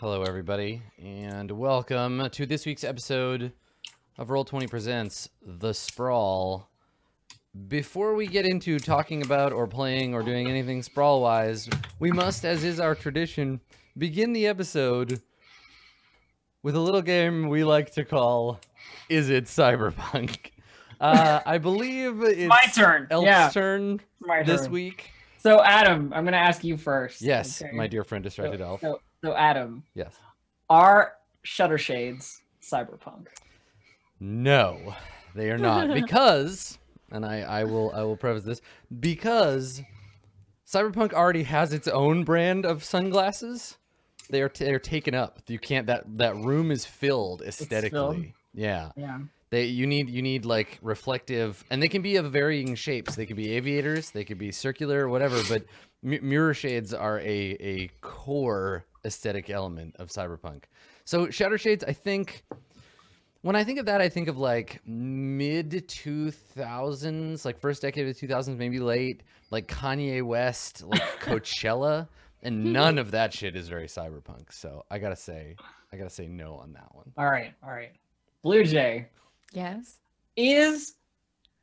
Hello, everybody, and welcome to this week's episode of Roll20 Presents The Sprawl. Before we get into talking about or playing or doing anything sprawl wise, we must, as is our tradition, begin the episode with a little game we like to call Is It Cyberpunk? Uh, I believe it's my turn. Elf's yeah, turn my this turn. week. So Adam, I'm gonna ask you first. Yes, okay? my dear friend So, Distracted Elf. so, so Adam, Yes. are Shutter Shades cyberpunk? No, they are not because, and I, I will I will preface this because Cyberpunk already has its own brand of sunglasses. They are t- they're taken up. You can't that that room is filled aesthetically. filled? Yeah, Yeah. they you need you need like reflective, and they can be of varying shapes. They could be aviators, they could be circular, whatever. But mirror shades are a a core aesthetic element of Cyberpunk. So shadow shades, I think. When I think of that, I think of like mid 2000s, like first decade of the 2000s, maybe late, like Kanye West, like Coachella, and hmm. none of that shit is very cyberpunk. So I gotta say, I gotta say no on that one. All right. All right. Blue Jay Yes. is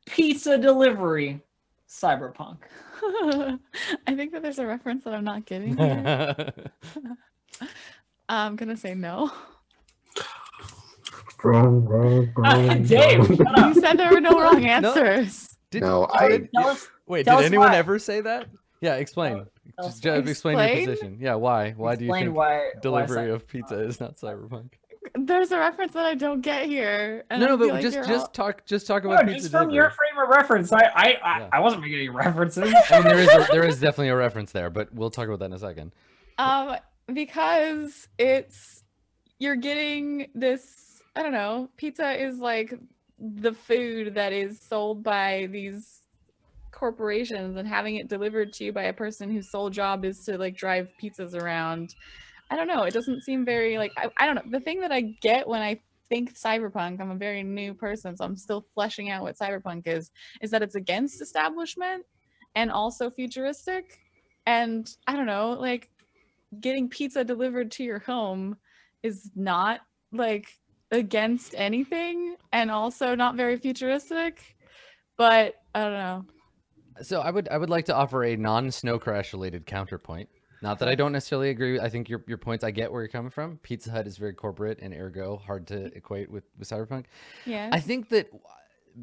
pizza delivery cyberpunk. I think that there's a reference that I'm not getting. Here. I'm gonna say no. Wrong, wrong, wrong. Dave, shut You said there were no wrong answers. Did, No, how I- did- Tell us, wait, tell did us anyone why. ever say that? Yeah, explain. tell Just, us just explain your position. Yeah, why? Why do you think why why delivery cy- of pizza is not cyberpunk? There's a reference that I don't get here. and No, no, but like just just all- talk just talk No, about pizza just from delivery. your frame of reference. I I I, Yeah. I wasn't making any references. I mean, there is a, there is definitely a reference there, but we'll talk about that in a second. Um, because it's you're getting this. I don't know. Pizza is like the food that is sold by these corporations and having it delivered to you by a person whose sole job is to like drive pizzas around. I don't know. It doesn't seem very like I, I don't know. The thing that I get when I think cyberpunk, I'm a very new person, so I'm still fleshing out what cyberpunk is, is that it's against establishment and also futuristic. And I don't know, like getting pizza delivered to your home is not like against anything and also not very futuristic. But I don't know. So I would I would like to offer a non-snow crash related counterpoint. Not that I don't necessarily agree. I think your your points. I get where you're coming from. Pizza Hut is very corporate and ergo hard to equate with with cyberpunk. Yeah. I think that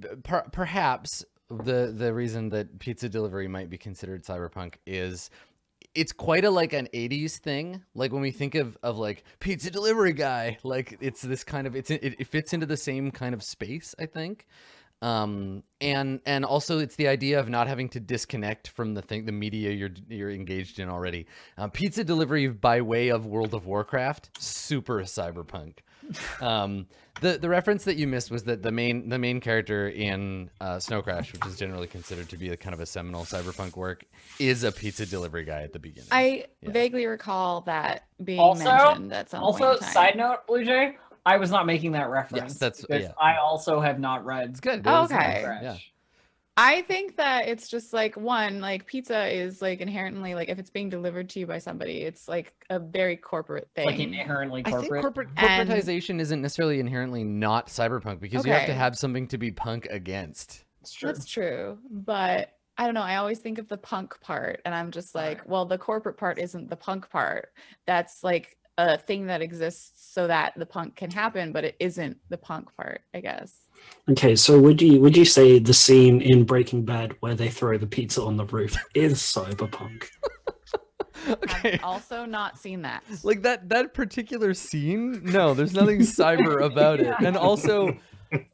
uh, per, perhaps the the reason that pizza delivery might be considered cyberpunk is it's quite a like an 80s thing. Like when we think of of like pizza delivery guy like it's this kind of it's it, it fits into the same kind of space i think. Um and and also it's the idea of not having to disconnect from the thing the media you're you're engaged in already. Um, pizza delivery by way of world of warcraft super cyberpunk um the the reference that you missed was that the main the main character in uh, Snow Crash, which is generally considered to be a kind of a seminal cyberpunk work, is a pizza delivery guy at the beginning. I Yeah. vaguely recall that being Also- mentioned at some Also, point in time. side note, Blue Jay, I was not making that reference. Yes, that's- because yeah. I also have not read. it's good. Oh, It was, uh, okay. Yeah. I think that it's just like one, like pizza is like inherently like if it's being delivered to you by somebody, it's like a very corporate thing. Like inherently corporate. I think corporate. corporate And- corporatization isn't necessarily inherently not cyberpunk because you have to have something to be punk against. It's true. That's true, but I don't know. I always think of the punk part, and I'm just like, well, the corporate part isn't the punk part. That's like a thing that exists so that the punk can happen, but it isn't the punk part, I guess. Okay, so would you would you say the scene in Breaking Bad where they throw the pizza on the roof is cyberpunk? Okay. I've also not seen that. Like that that particular scene, no, there's nothing cyber about it. And also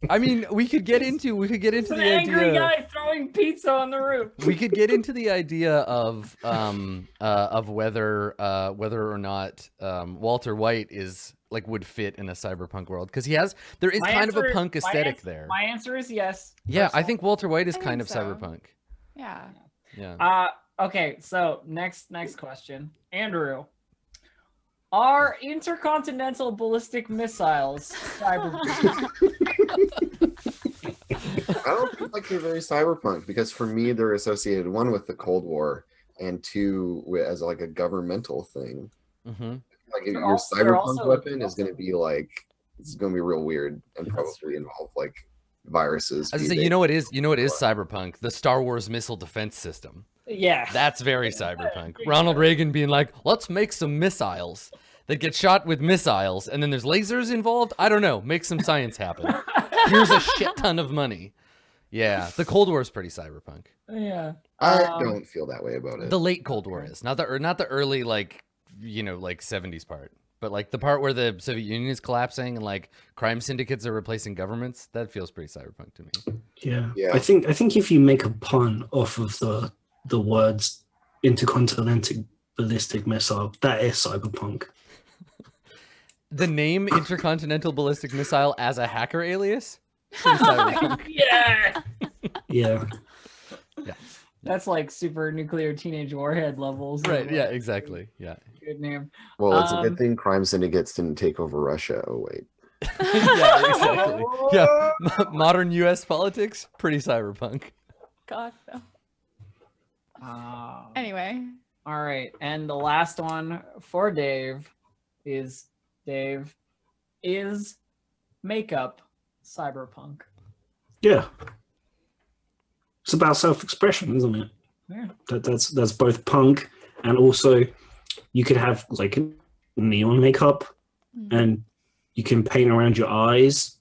I mean, we could get into we could get It's into an the angry idea guy throwing pizza on the roof. we could get into the idea of um uh of whether uh whether or not um Walter White is like would fit in a cyberpunk world because he has there is My kind of a answer- punk my aesthetic ans- there. My answer is yes. Yeah, I think Walter White is I kind of so. cyberpunk. Yeah. Yeah. Uh, okay, so next next question, Andrew. Are intercontinental ballistic missiles cyberpunk? I don't feel like they're very cyberpunk because for me they're associated one with the Cold War and two as like a governmental thing. hmm Like They're your also- cyberpunk also- weapon is going to be like it's going to be real weird and probably involve like viruses. I was say, you know what is you know what is cyberpunk? The Star Wars missile defense system. Yeah. That's very cyberpunk. Ronald Reagan being like, let's make some missiles that get shot with missiles, and then there's lasers involved. I don't know. Make some science happen. Here's a shit ton of money. Yeah, the Cold War is pretty cyberpunk. yeah. I Um, don't feel that way about it. The late Cold War is not the or not the early like you know like 70s part, but like the part where the Soviet Union is collapsing and like crime syndicates are replacing governments. That feels pretty cyberpunk to me. Yeah. Yeah. I think I think if you make a pun off of the the words intercontinental ballistic missile, that is cyberpunk. The name Intercontinental Ballistic Missile as a hacker alias. Pretty cyberpunk. yeah. Yeah. That's like super nuclear teenage warhead levels. right. Yeah. Exactly. Yeah. Good name. well, it's a um, good thing crime syndicates didn't take over Russia. Oh wait. yeah. Exactly. Yeah. Modern U.S. politics, pretty cyberpunk. God, no. Um, Anyway, All right, and the last one for Dave is Dave is makeup cyberpunk. Yeah. It's about self-expression, isn't it? Yeah. That, that's that's both punk and also you could have like neon makeup Mm. and you can paint around your eyes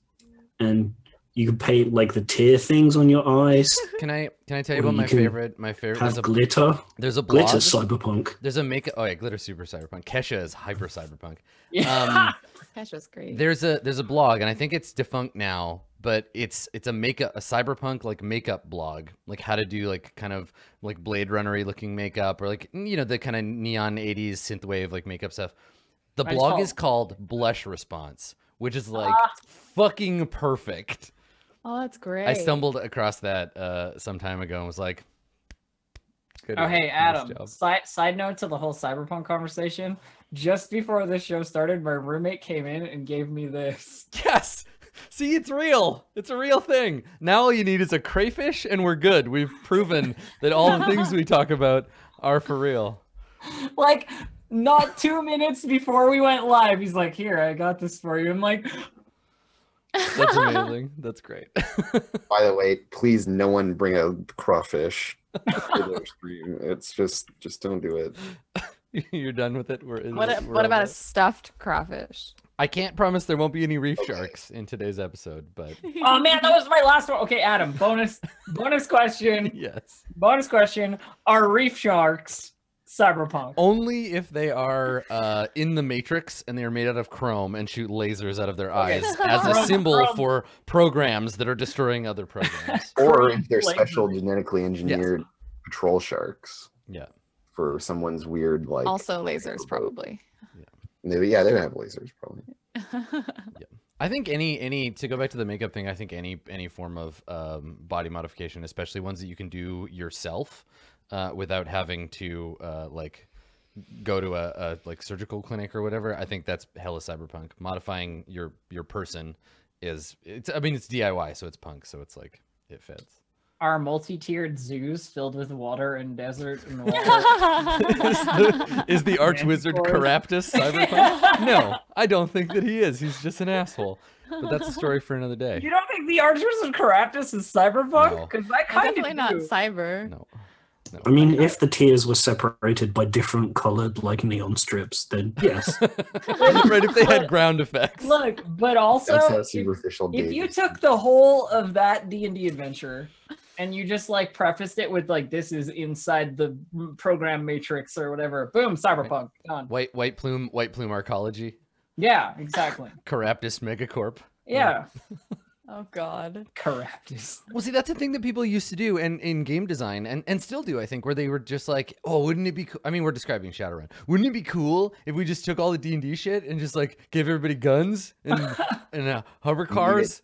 and you can paint like the tear things on your eyes, Can I can I tell you about you my favorite my favorite there's a glitter. there's a blog Glitter cyberpunk. there's a make oh yeah glitter super cyberpunk Kesha is hyper cyberpunk Yeah. um That's just great. there's a there's a blog and I think it's defunct now but it's it's a makeup a cyberpunk like makeup blog like how to do like kind of like Blade Runnery looking makeup or like you know the kind of neon 80s synthwave like makeup stuff the blog call. is called Blush Response which is like Ah. fucking perfect oh, that's great. I stumbled across that uh some time ago and was like good oh, hey, Adam. job. Side side note to the whole cyberpunk conversation. Just before this show started, my roommate came in and gave me this. Yes. See, it's real. It's a real thing. Now all you need is a crayfish, and we're good. We've proven that all the things we talk about are for real. Like, not two minutes before we went live, he's like, "Here, I got this for you." I'm like, That's amazing. That's great. By the way, please, no one bring a crawfish to their stream. It's just, just don't do it. You're done with it. We're, What, we're what about over a stuffed crawfish? I can't promise there won't be any reef Okay. sharks in today's episode, but "Oh man, that was my last one." Okay, Adam. Bonus, bonus question. yes. Bonus question: Are reef sharks cyberpunk? Only if they are uh, in the Matrix and they are made out of chrome and shoot lasers out of their eyes as a symbol chrome. for programs that are destroying other programs. Or if they're special genetically engineered patrol sharks yeah. for someone's weird like. also lasers, probably. Yeah. Maybe yeah, they would have lasers probably. yeah. I think any any to go back to the makeup thing. I think any any form of um, body modification, especially ones that you can do yourself uh, without having to uh, like go to a, a like surgical clinic or whatever. I think that's hella cyberpunk. Modifying your your person is it's. I mean, it's DIY, so it's punk. So it's like it fits. Are multi-tiered zoos filled with water and desert and water? is the, is the arch wizard Caraptus cyberpunk? No, I don't think that he is. He's just an asshole. But that's a story for another day. You don't think the arch wizard Caraptus is cyberpunk? No. Because I Well, kind definitely of not cyber. No. No. I mean, if the tiers were separated by different colored like neon strips, then yes. right, if they had ground effects. Look, but also, That's how if, superficial. if Dave you took the whole of that D and D adventure, and you just like prefaced it with like, "This is inside the program matrix" or whatever, boom, cyberpunk done. White white plume white plume arcology. Yeah, exactly. Caraptus megacorp. Yeah, Oh God. Correct. Well, see, that's a thing that people used to do and in game design and, and still do, I think, where they were just like, oh, wouldn't it be cool? I mean, we're describing Shadowrun. Wouldn't it be cool if we just took all the D&D shit and just like gave everybody guns and, and uh, hover cars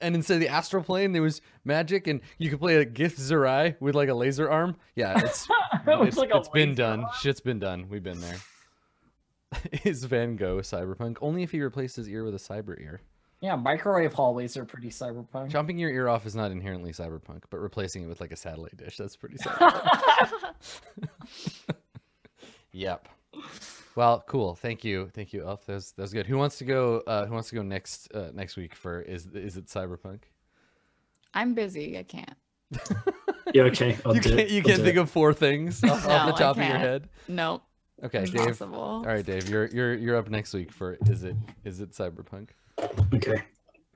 and instead of the astral plane, there was magic and you could play a Githzerai with like a laser arm? Yeah, it's, it it's, like it's been done. arm. Shit's been done. We've been there. Is Van Gogh cyberpunk? Only if he replaced his ear with a cyber ear. Yeah, microwave hallways are pretty cyberpunk. Chopping your ear off is not inherently cyberpunk, but replacing it with like a satellite dish, that's pretty cyberpunk. yep. Well, cool. Thank you, thank you, Elf. That was, that was good. Who wants to go? Uh, who wants to go next? Uh, next week for is is it Cyberpunk? I'm busy. I can't. Yeah, okay. I'll you do can't it. you I'll can't think it. of four things off, off the top of your head. Nope. Okay, Dave. All right, Dave. You're you're you're up next week for is it is it Cyberpunk? Okay,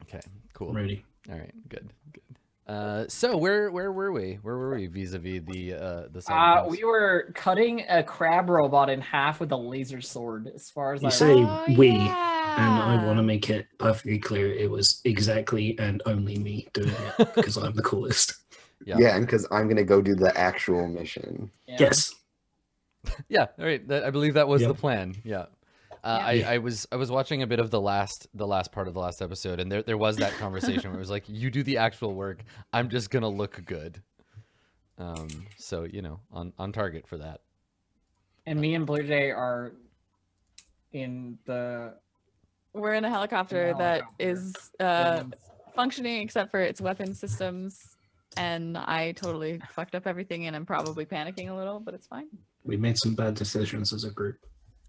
Okay, cool. I'm ready. All right, good, good. Uh, so where where were we? Where were we vis-a-vis the uh the Uh, cyberpunks? we were cutting a crab robot in half with a laser sword. As far as You I say Oh, we, yeah. And I want to make it perfectly clear it was exactly and only me doing it because I'm the coolest. Yeah. Yeah, and because I'm gonna go do the actual mission. yeah. Yes. Yeah, all right. That, I believe that was the plan. Yeah. Uh, I, Yeah. I was I was watching a bit of the last the last part of the last episode, and there there was that conversation where it was like, "You do the actual work. I'm just gonna look good." Um. So you know, on on target for that. And me and Blue Jay are in the We're in a helicopter that helicopter. is uh, functioning except for its weapon systems. And I totally fucked up everything and I'm probably panicking a little, but it's fine. We made some bad decisions as a group.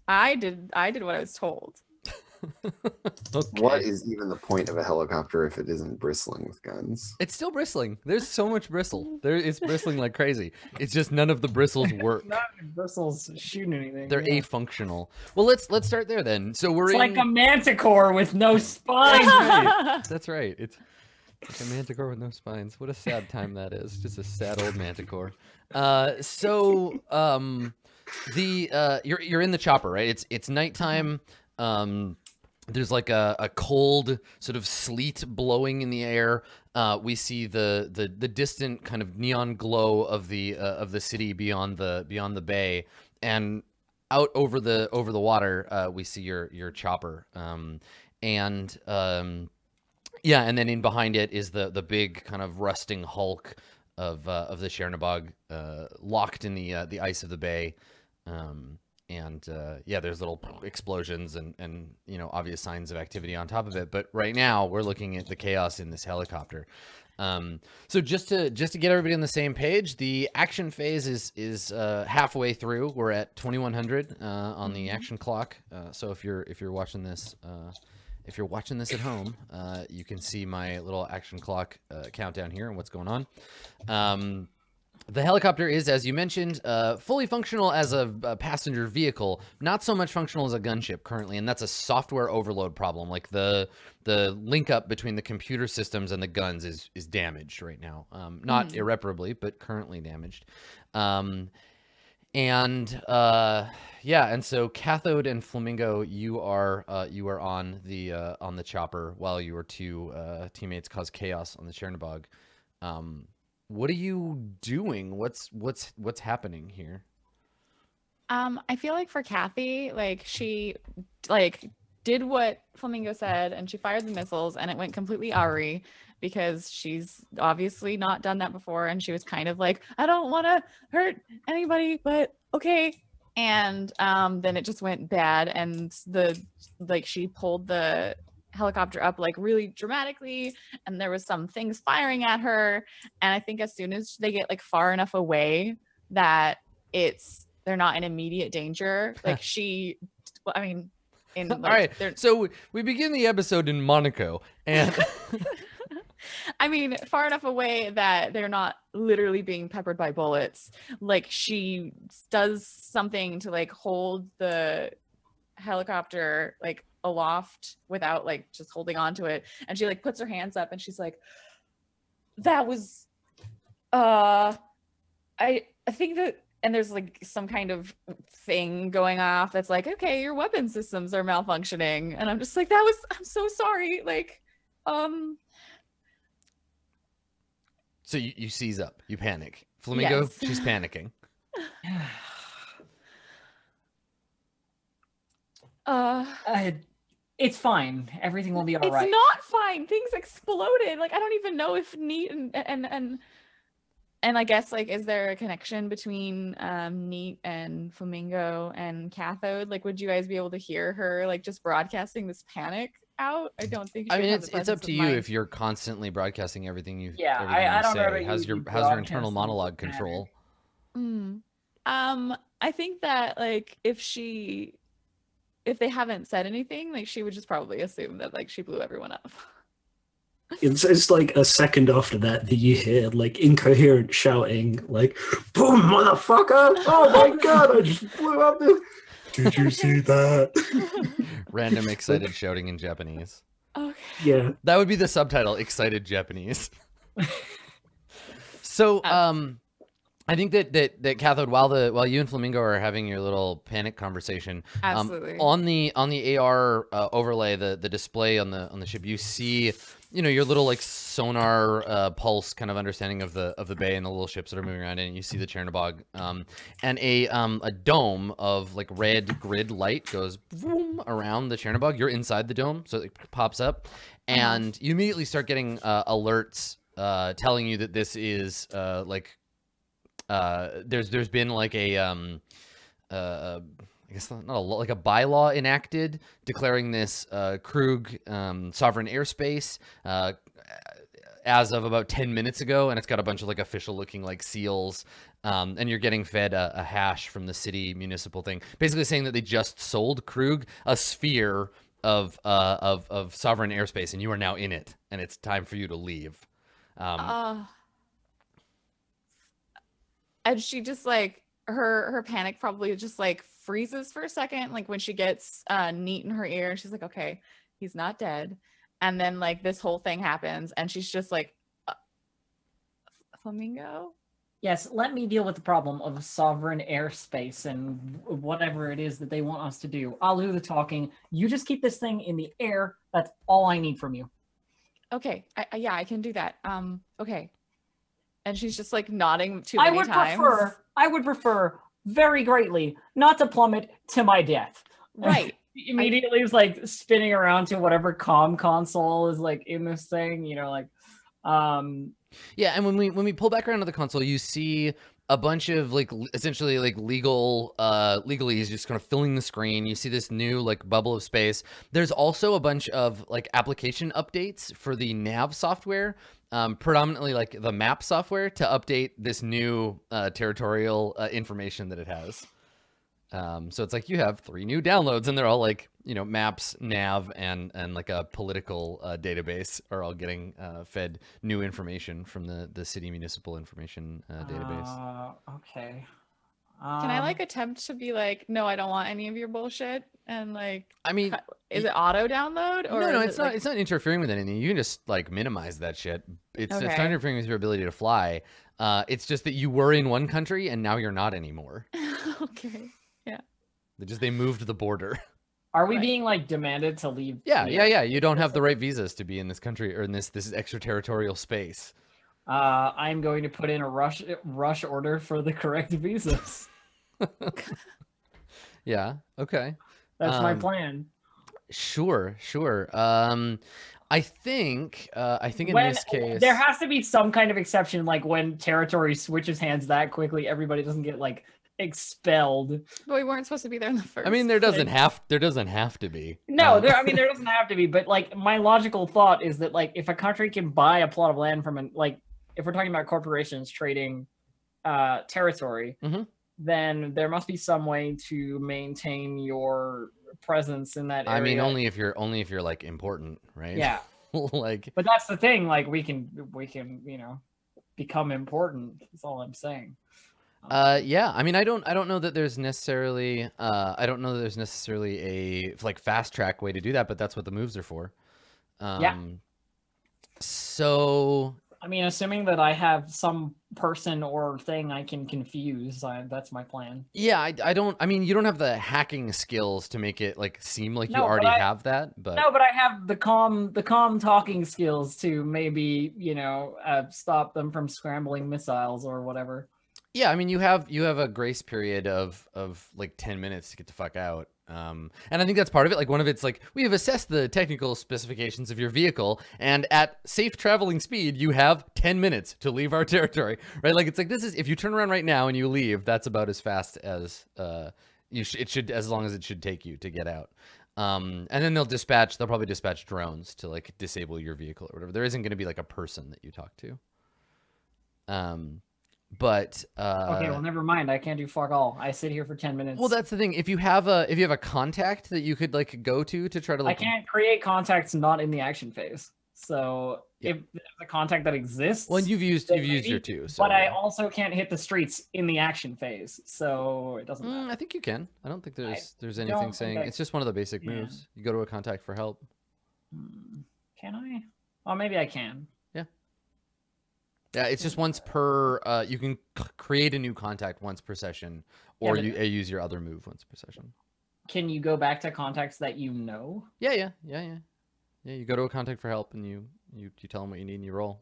I did I did what I was told. Okay. What is even the point of a helicopter if it isn't bristling with guns? It's still bristling. There's so much bristle. There, it's bristling like crazy. It's just none of the bristles work. not bristles shooting anything. They're yeah. afunctional. Well, let's let's start there then. So we're It's in. like a manticore with no spine. right. That's right. It's like a manticore with no spines. What a sad time that is. Just a sad old manticore. Uh, so um, the uh, you're you're in the chopper, right? It's it's nighttime. Um, there's like a, a cold sort of sleet blowing in the air. Uh, we see the, the the distant kind of neon glow of the uh, of the city beyond the beyond the bay, and out over the over the water, uh, we see your your chopper. Um, and um, yeah, and then in behind it is the the big kind of rusting hulk of uh, of the Chernobog, uh, locked in the uh, the ice of the bay. Um, and uh, yeah, there's little explosions and and you know obvious signs of activity on top of it. But right now we're looking at the chaos in this helicopter. Um, so just to just to get everybody on the same page, the action phase is is uh, halfway through. We're at 2100 uh, on the action clock. Uh, so if you're if you're watching this. Uh, if you're watching this at home, uh, you can see my little action clock uh, countdown here and what's going on. Um, the helicopter is, as you mentioned, uh, fully functional as a, a passenger vehicle, not so much functional as a gunship currently, and that's a software overload problem. Like the the link up between the computer systems and the guns is is damaged right now. Um, not Mhm. irreparably, but currently damaged. Um, and uh, yeah, and so Cathode and Flamingo, you are uh, you are on the uh, on the chopper while your two uh, teammates cause chaos on the Chernobog. Um, what are you doing? What's what's what's happening here? Um, I feel like for Kathy, like she like did what Flamingo said and she fired the missiles and it went completely Ari because she's obviously not done that before and she was kind of like, I don't want to hurt anybody, but okay. And um then it just went bad and the like she pulled the helicopter up like really dramatically and there was some things firing at her and I think as soon as they get like far enough away that it's they're not in immediate danger. Like she, well, I mean, in like, All right, they're- so we begin the episode in Monaco, and I mean, far enough away that they're not literally being peppered by bullets. Like she does something to like hold the helicopter like aloft without like just holding on to it, and she like puts her hands up and she's like, "That was, uh, I I think that." And there's like some kind of thing going off that's like, okay, your weapon systems are malfunctioning. And I'm just like, that was, I'm so sorry. Like, um, so you, you seize up, you panic. Flamingo, Yes. she's panicking. uh, Uh, it's fine. Everything will be all it's right. not fine. Things exploded. Like I don't even know if Neat and and and and I guess like is there a connection between um Neat and Flamingo and Cathode? Like would you guys be able to hear her like just broadcasting this panic out? I don't think I mean, it's it's up to you mind. if you're constantly broadcasting everything you Yeah, I- everything I you don't know say. about How's you your be how's your internal monologue control? Mm. Um, I think that like if she if they haven't said anything, like she would just probably assume that like she blew everyone up. It's it's like a second after that that you hear like incoherent shouting, like "Boom, motherfucker! Oh my god, I just blew up this." Did you see that? Random excited shouting in Japanese. Okay. yeah, That would be the subtitle, excited Japanese. so, Abs- um, I think that that that Cathode, while the while you and Flamingo are having your little panic conversation, um, Absolutely. on the on the AR uh, overlay, the the display on the on the ship, you see, you know, your little like sonar uh, pulse kind of understanding of the of the bay and the little ships that are moving around, and you see the Chernobog, um, and a um a dome of like red grid light goes boom around the Chernobog. You're inside the dome, so it pops up, and you immediately start getting uh, alerts uh, telling you that this is uh, like uh, there's there's been like a um uh I guess not a like a bylaw enacted declaring this uh, Krug um, sovereign airspace uh, as of about 10 minutes ago, and it's got a bunch of like official looking like seals. Um, and you're getting fed a, a hash from the city municipal thing, basically saying that they just sold Krug a sphere of uh, of of sovereign airspace, and you are now in it, and it's time for you to leave. Um, uh, and she just like her her panic probably just like freezes for a second like when she gets uh neat in her ear and she's like okay he's not dead and then like this whole thing happens and she's just like uh, flamingo Yes, let me deal with the problem of sovereign airspace and whatever it is that they want us to do. I'll do the talking. You just keep this thing in the air. That's all I need from you. okay I, I- yeah i can do that um okay and she's just like nodding too many I would times prefer, I would prefer very greatly not to plummet to my death. right Immediately is like spinning around to whatever comm console is like in this thing, you know, like um Yeah, and when we when we pull back around to the console, you see a bunch of like essentially like legal uh legalese just kind of filling the screen. You see this new like bubble of space. There's also a bunch of like application updates for the nav software, um, predominantly like the map software to update this new uh, territorial uh, information that it has. Um, so it's like you have three new downloads, and they're all like you know maps, nav, and and like a political uh, database are all getting uh, fed new information from the the city municipal information uh, database. uh, okay. can i Um, like attempt to be like no i don't want any of your bullshit and like I mean, cut- is it auto download or no, no, it's it, not. like- It's not interfering with anything. You can just like minimize that shit. It's it's not interfering with your ability to fly. Uh, it's just that you were in one country and now you're not anymore. okay They just they moved the border. Are we Right. being like demanded to leave? Yeah, the- yeah, yeah. You don't have the right visas to be in this country or in this this extraterritorial space. Uh, I'm going to put in a rush rush order for the correct visas. Yeah. Okay. That's my Um, plan. Sure. Sure. Um, I think. Uh, I think in When this case, there has to be some kind of exception, like when territory switches hands that quickly, everybody doesn't get like expelled. but we weren't supposed to be there in the first I mean, there doesn't place. have there doesn't have to be. No, Um, there. I mean, there doesn't have to be, but like my logical thought is that like if a country can buy a plot of land from an like if we're talking about corporations trading uh territory, Mhm. then there must be some way to maintain your presence in that area. I mean, only if you're only if you're like important, right? yeah. like But that's the thing. Like we can we can you know become important. That's all I'm saying. Uh, yeah. I mean, I don't, I don't know that there's necessarily, uh, I don't know that there's necessarily a like fast track way to do that, but that's what the moves are for. Um, Yeah. So I mean, assuming that I have some person or thing I can confuse, I, that's my plan. yeah, I, I don't, I mean, you don't have the hacking skills to make it like seem like you No, but already I- have that, but No, but I have the calm, the calm talking skills to maybe you know uh, stop them from scrambling missiles or whatever. Yeah, I mean, you have, you have a grace period of, of like 10 minutes to get the fuck out. Um, and I think that's part of it. Like one of it's like, we have assessed the technical specifications of your vehicle and at safe traveling speed, you have 10 minutes to leave our territory, right? Like, it's like, this is, if you turn around right now and you leave, that's about as fast as, uh, you sh- it should, as long as it should take you to get out. Um, and then they'll dispatch, they'll probably dispatch drones to like disable your vehicle or whatever. There isn't going to be like a person that you talk to. Um, but uh, okay, well, never mind. I can't do fuck all. I sit here for ten minutes. well, that's the thing. If you have a if you have a contact that you could like go to to try to like I can't create contacts not in the action phase. So Yeah. if there's a contact that exists, well, you've used you've used your two, so but I yeah. also can't hit the streets in the action phase, so it doesn't Mm, matter. I think you can. I don't think there's there's anything saying I- it's just one of the basic Yeah. moves. You go to a contact for help. Hmm, Can I? Oh, maybe I can. Yeah, it's just once per. Uh, you can c- create a new contact once per session, or but- you uh, use your other move once per session. Can you go back to contacts that you know? Yeah, yeah, yeah, yeah. Yeah, you go to a contact for help, and you you you tell them what you need, and you roll.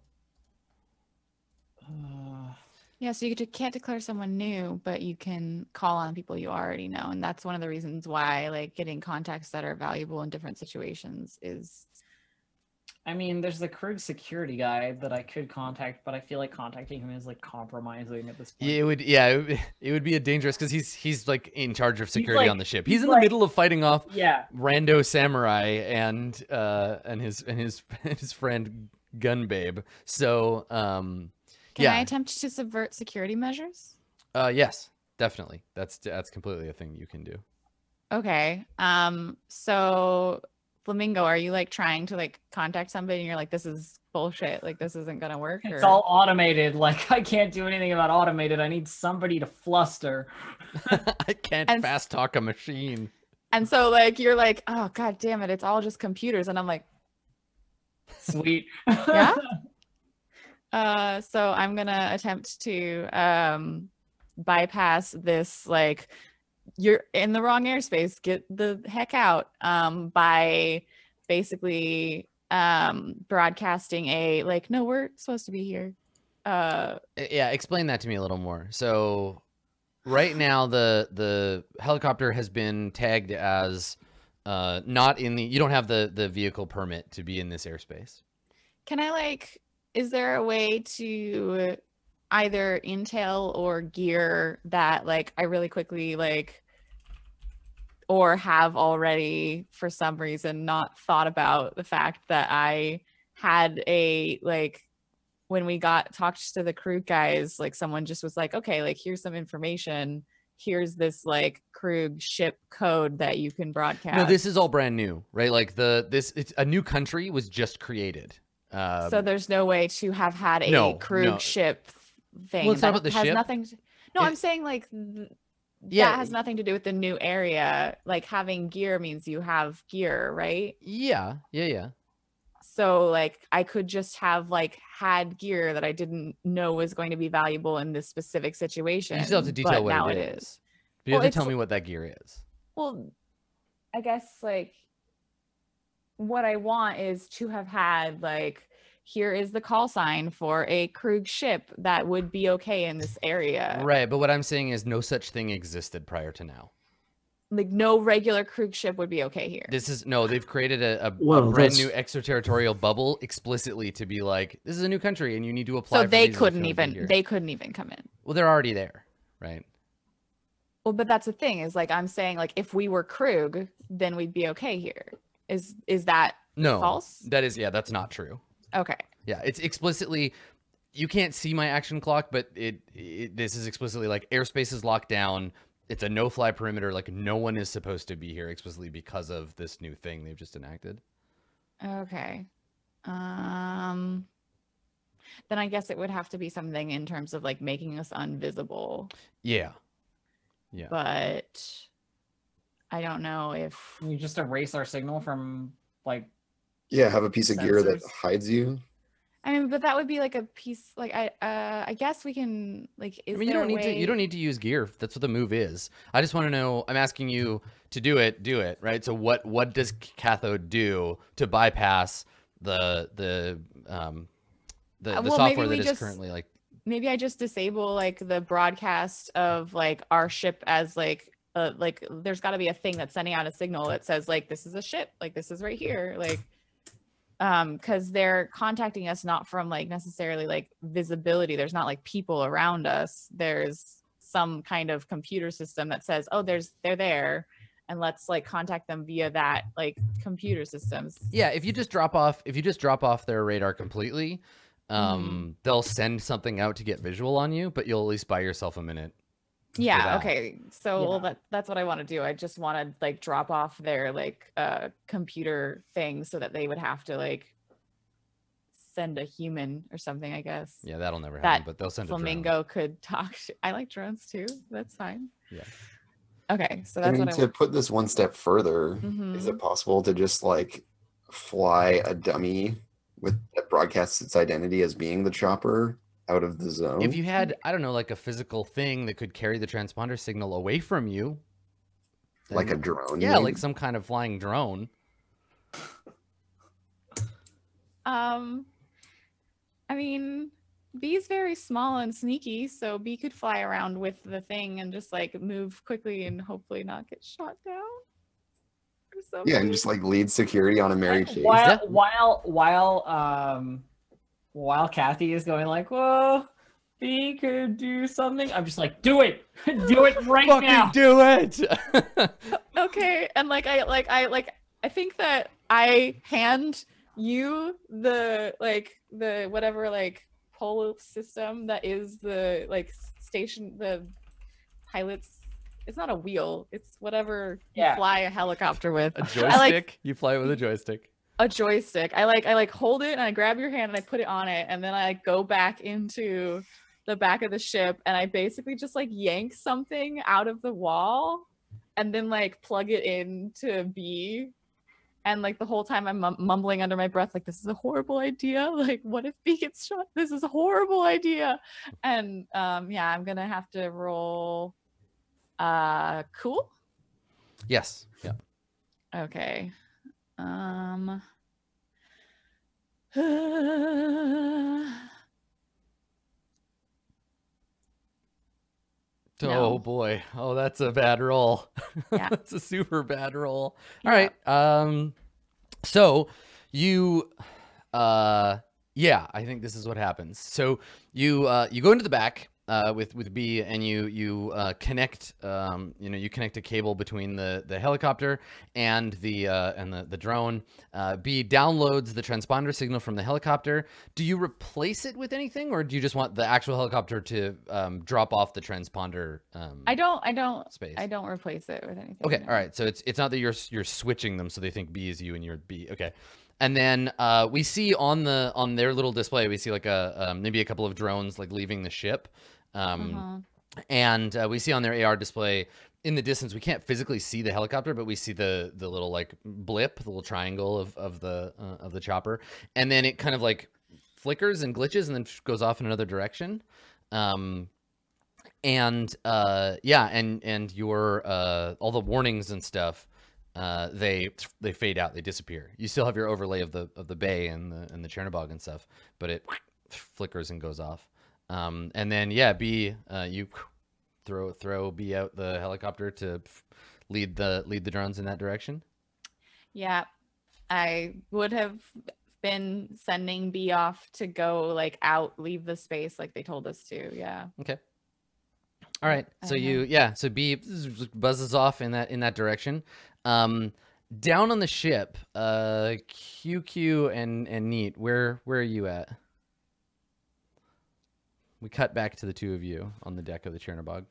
Uh, Yeah, so you can't declare someone new, but you can call on people you already know, and that's one of the reasons why like getting contacts that are valuable in different situations is I mean, there's the Krug security guy that I could contact, but I feel like contacting him is like compromising at this point. Yeah, it would. Yeah, it would, it would be a dangerous because he's he's like in charge of security like- on the ship. he's He's, in the like- middle of fighting off Yeah. rando samurai and uh and his and his his friend Gun Babe. So um can yeah I attempt to subvert security measures? uh yes definitely that's that's completely a thing you can do. Okay. Um so Flamingo, are you like trying to like contact somebody and you're like this is bullshit, like this isn't gonna work? It's all automated. Like I can't do anything about automated. I need somebody to fluster. I can't And- fast talk a machine. And so like you're like, oh god damn it, it's all just computers. And I'm like, Sweet. Yeah? Uh, so I'm gonna attempt to um, bypass this. Like, you're in the wrong airspace. Get the heck out um, by basically um, broadcasting a like, no, we're supposed to be here. Uh, Uh, Yeah, explain that to me a little more. So right now the the helicopter has been tagged as uh not in the you don't have the the vehicle permit to be in this airspace. can I like? Is there a way to either intel or gear that like I really quickly like or have already for some reason not thought about the fact that I had a like when we got talked to the Krug guys like someone just was like okay like here's some information here's this like Krug ship code that you can broadcast No, this is all brand new, right? Like the this it's a new country was just created. Uh, so there's no way to have had a no, Krug no. ship thing. it's not that about the has ship. nothing. To, no, It- I'm saying like Yeah. that has nothing to do with the new area. Like having gear means you have gear, right? yeah, yeah, yeah. So like I could just have like had gear that I didn't know was going to be valuable in this specific situation. You still have to detail but what now it it is. is. You have to tell me what that gear is. Well, I guess like what I want is to have had like here is the call sign for a Krug ship that would be okay in this area. Right, but what I'm saying is no such thing existed prior to now. Like no regular Krug ship would be okay here. This is no, they've created a, a, a brand that's- new extraterritorial bubble explicitly to be like, this is a new country and you need to apply. so for they visas couldn't even they couldn't even come in. Well, they're already there, right? Well, but that's the thing is like I'm saying like if we were Krug, then we'd be okay here. Is is that No, false? that is yeah, that's not true. Okay. Yeah, it's explicitly. You can't see my action clock, but it, it this is explicitly like airspace is locked down. It's a no-fly perimeter. Like no one is supposed to be here explicitly because of this new thing they've just enacted. Okay. Um then I guess it would have to be something in terms of like making us invisible. Yeah, yeah. but I don't know if Can we just erase our signal from like Yeah, have a piece of gear that hides you. I mean, but that would be like a piece. Like I, uh, I guess we can like. Is I mean, you don't a need to. You don't need to use gear. That's what the move is. I just want to know. I'm asking you to do it. Do it right. So what? What does cathode do to bypass the the um the, Uh, the well, software we that is just- currently like Maybe I just disable like the broadcast of like our ship as like. Uh, like there's got to be a thing that's sending out a signal that says like this is a ship like this is right here like um because they're contacting us not from like necessarily like visibility. There's not like people around us. There's some kind of computer system that says oh there's they're there and let's like contact them via that like computer systems Yeah, if you just drop off, if you just drop off their radar completely, um, they'll send something out to get visual on you, but you'll at least buy yourself a minute. For Yeah, that. okay. So well, that that's what I want to do. I just want to like drop off their like uh computer thing so that they would have to like send a human or something, I guess. Yeah, that'll never That happen, but they'll send a. Flamingo could talk. sh- I like drones too. That's fine. Yeah. Okay, so I that's mean, what I to want. put this one step further, is Mhm. it possible to just like fly a dummy with that broadcasts its identity as being the chopper out of the zone? If you had, I don't know, like a physical thing that could carry the transponder signal away from you, like a drone, yeah, maybe? like some kind of flying drone. Um, I mean, B's very small and sneaky, so B could fly around with the thing and just like move quickly and hopefully not get shot down. Yeah, and just like lead security on a merry chase. While while while um while Kathy is going like, whoa, he could do something. I'm just like, do it, do it right Fucking now. do it! okay and like i like i like i think that i hand you the like the whatever like pole system that is the like station the pilot's it's not a wheel it's whatever you Yeah. fly a helicopter with A joystick. like you fly it with a joystick. A joystick i like i like hold it and i grab your hand and i put it on it and then i like, go back into the back of the ship and i basically just like yank something out of the wall and then like plug it in to B. And like the whole time I'm mum- mumbling under my breath, like, this is a horrible idea. Like, what if B gets shot? This is a horrible idea. And um, yeah, I'm gonna have to roll uh cool. Yes. Yeah. Okay. Um Oh No. boy. Oh, that's a bad roll. Yeah. that's a super bad roll. Yeah. All right. Um so you uh yeah, I think this is what happens. So you uh you go into the back uh with with B and you you uh connect um you know you connect a cable between the the helicopter and the uh and the the drone. Uh B downloads the transponder signal from the helicopter. Do you replace it with anything or do you just want the actual helicopter to um drop off the transponder um I don't I don't space? I don't replace it with anything. Okay, no. all right. So it's it's not that you're you're switching them, so they think B is you and you're B. Okay, and then uh, we see on the on their little display, we see like a um, maybe a couple of drones like leaving the ship, um, Uh-huh. and uh, we see on their AR display in the distance we can't physically see the helicopter, but we see the the little like blip, the little triangle of of the uh, of the chopper, and then it kind of like flickers and glitches and then goes off in another direction. Um, and uh yeah and and your uh all the warnings and stuff uh they they fade out they disappear you still have your overlay of the of the bay and the and the chernobog and stuff but it flickers and goes off um and then yeah b uh you throw throw b out the helicopter to lead the lead the drones in that direction Yeah. I would have been sending B off to go like out, leave the space like they told us to. Yeah. Okay. All right. So you yeah, so B buzzes off in that in that direction. Um down on the ship, uh QQ and and Neat, where where are you at? We cut back to the two of you on the deck of the Chernobog.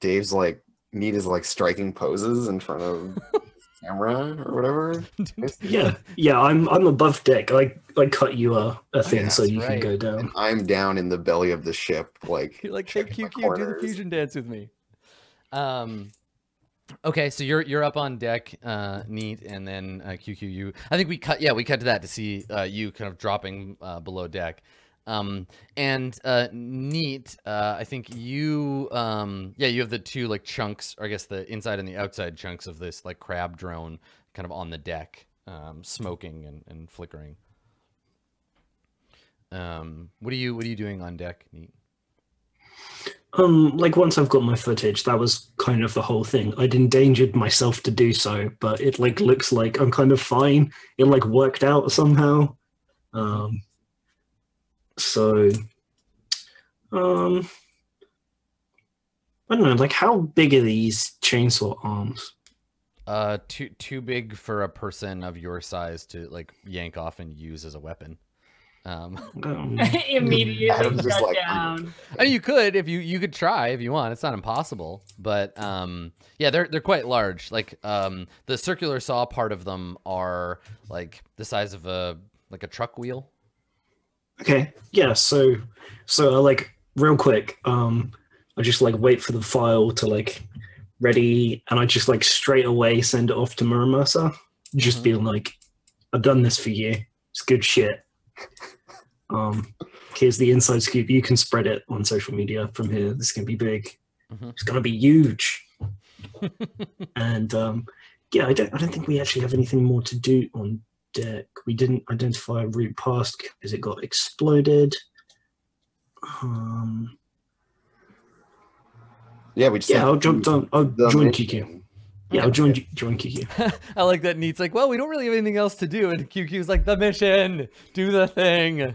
Dave's like neat is like striking poses in front of camera or whatever. Yeah, yeah. I'm I'm above deck. I I cut you a, a thing so you right. can go down. And I'm down in the belly of the ship, like You're like, hey checking the QQ, do the fusion dance with me. Um Okay, so you're you're up on deck, uh, neat, and then uh, QQ. You, I think we cut. Yeah, we cut to that to see uh, you kind of dropping uh, below deck. Um, and uh, neat. Uh, I think you. Um, yeah, you have the two like chunks, or I guess the inside and the outside chunks of this like crab drone, kind of on the deck, um, smoking and, and flickering. Um, what are you What are you doing on deck, neat? Um, like once I've got my footage, that was kind of the whole thing. I'd endangered myself to do so, but it like looks like I'm kind of fine. It like worked out somehow. Um, so, um, I don't know. Like, how big are these chainsaw arms? Uh, too too big for a person of your size to like yank off and use as a weapon. Um, Um, Immediately Adam's shut like, down. I mean, you could if you you could try if you want. It's not impossible, but um, yeah, they're they're quite large. Like um, the circular saw part of them are like the size of a like a truck wheel. Okay, yeah. So, so uh, like real quick, um, I just like wait for the file to like ready, and I just like straight away send it off to Muramasa, just Mhm. being like, "I've done this for you. It's good shit." Um, here's the inside scoop. You can spread it on social media from here. This can be big. Mhm. It's gonna be huge. and um, yeah, I don't. I don't think we actually have anything more to do on deck. We didn't identify a route past because it got exploded. Um, Yeah, we just yeah, I'll to jump do down. I'll join mission. QQ. Yeah, I'll join join QQ. I like that Neat's like, well, we don't really have anything else to do, and QQ's like, the mission, do the thing.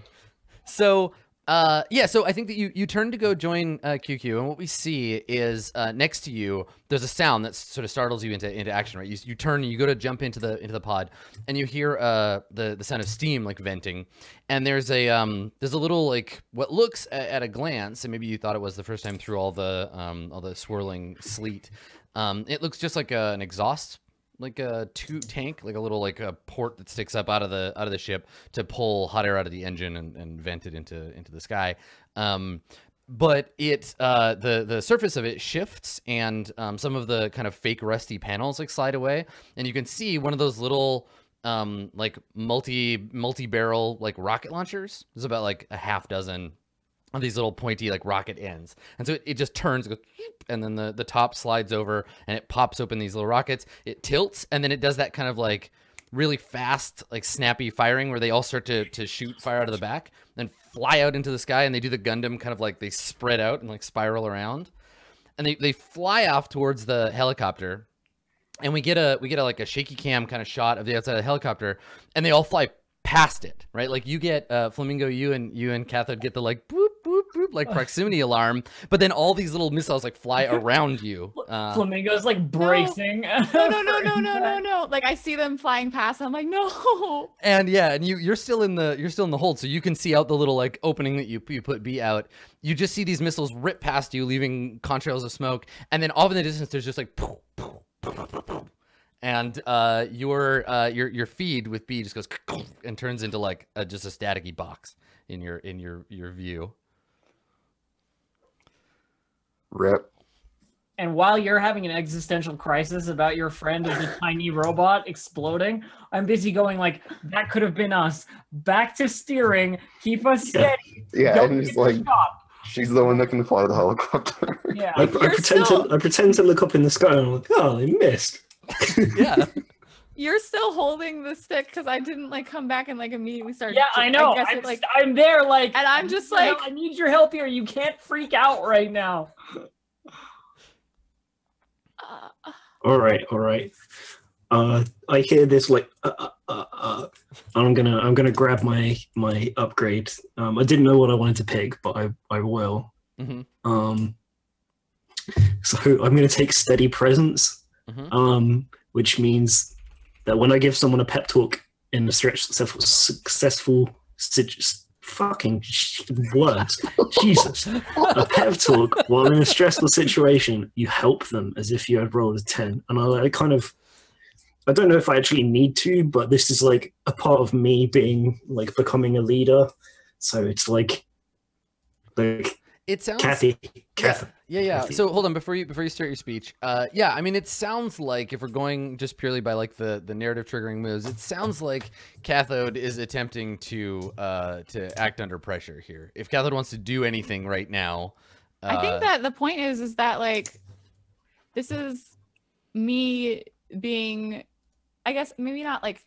So, uh, yeah, so I think that you you turn to go join uh, QQ, and what we see is uh, next to you, there's a sound that sort of startles you into into action, right? You, you turn, you go to jump into the into the pod, and you hear uh the the sound of steam like venting, and there's a um there's a little like what looks at, at a glance, and maybe you thought it was the first time through all the um all the swirling sleet. Um, it looks just like a, an exhaust like a two tank, like a little like a port that sticks up out of the out of the ship to pull hot air out of the engine and, and vent it into into the sky. Um, but it uh, the the surface of it shifts and um, some of the kind of fake rusty panels like slide away, and you can see one of those little um, like multi multi barrel like rocket launchers. There's about like a half dozen these little pointy like rocket ends. And so it, it just turns goes, and then the the top slides over and it pops open these little rockets. It tilts and then it does that kind of like really fast like snappy firing where they all start to to shoot fire out of the back and fly out into the sky and they do the gundam kind of like they spread out and like spiral around. And they, they fly off towards the helicopter and we get a we get a like a shaky cam kind of shot of the outside of the helicopter and they all fly past it right? Like you get uh flamingo you and you and cathode get the like boop like proximity alarm but then all these little missiles like fly around you uh, Flamingo's like bracing. No, no, no, no, no, no, no. Like I see them flying past. I'm like, no. and yeah and you you're still in the you're still in the hold so you can see out the little like opening that you you put b out you just see these missiles rip past you leaving contrails of smoke and then off in the distance there's just like poof, poof, poof, poof, poof. and uh your uh your your feed with b just goes and turns into like a, just a staticky box in your in your your view Rip. And while you're having an existential crisis about your friend as a tiny robot exploding, I'm busy going like, that could have been us. Back to steering. Keep us steady. Yeah, Don't and he's like, stopped. she's the one that can fly the helicopter. Yeah. I, I pretend still- to I pretend to look up in the sky and I'm like, oh, they missed. yeah You're still holding the stick because I didn't like come back and like immediately start. Yeah, I know. guess I'm, it, like I'm there, like, And I'm just need your help- like- I need your help here. You can't freak out right now. uh, All right, all right. Uh, I hear this like, uh, uh, uh, uh. I'm gonna I'm gonna grab my my upgrade. Um, I didn't know what I wanted to pick, but I I will. Mhm. Um, so I'm gonna take steady presence. Mhm. Um, which means that when I give someone a pep talk in a stretch successful successful fucking words, Jesus, a pep talk while in a stressful situation, you help them as if you had rolled a 10. And I, I kind of, I don't know if I actually need to, but this is like a part of me being like becoming a leader. So it's like, like it sounds Kathy, Kathy. Yeah, yeah. yeah. So hold on before you before you start your speech. Uh, yeah, I mean, it sounds like if we're going just purely by like the the narrative triggering moves, it sounds like Cathode is attempting to uh to act under pressure here. If Cathode wants to do anything right now, uh, I think that the point is is that like this is me being I guess maybe not like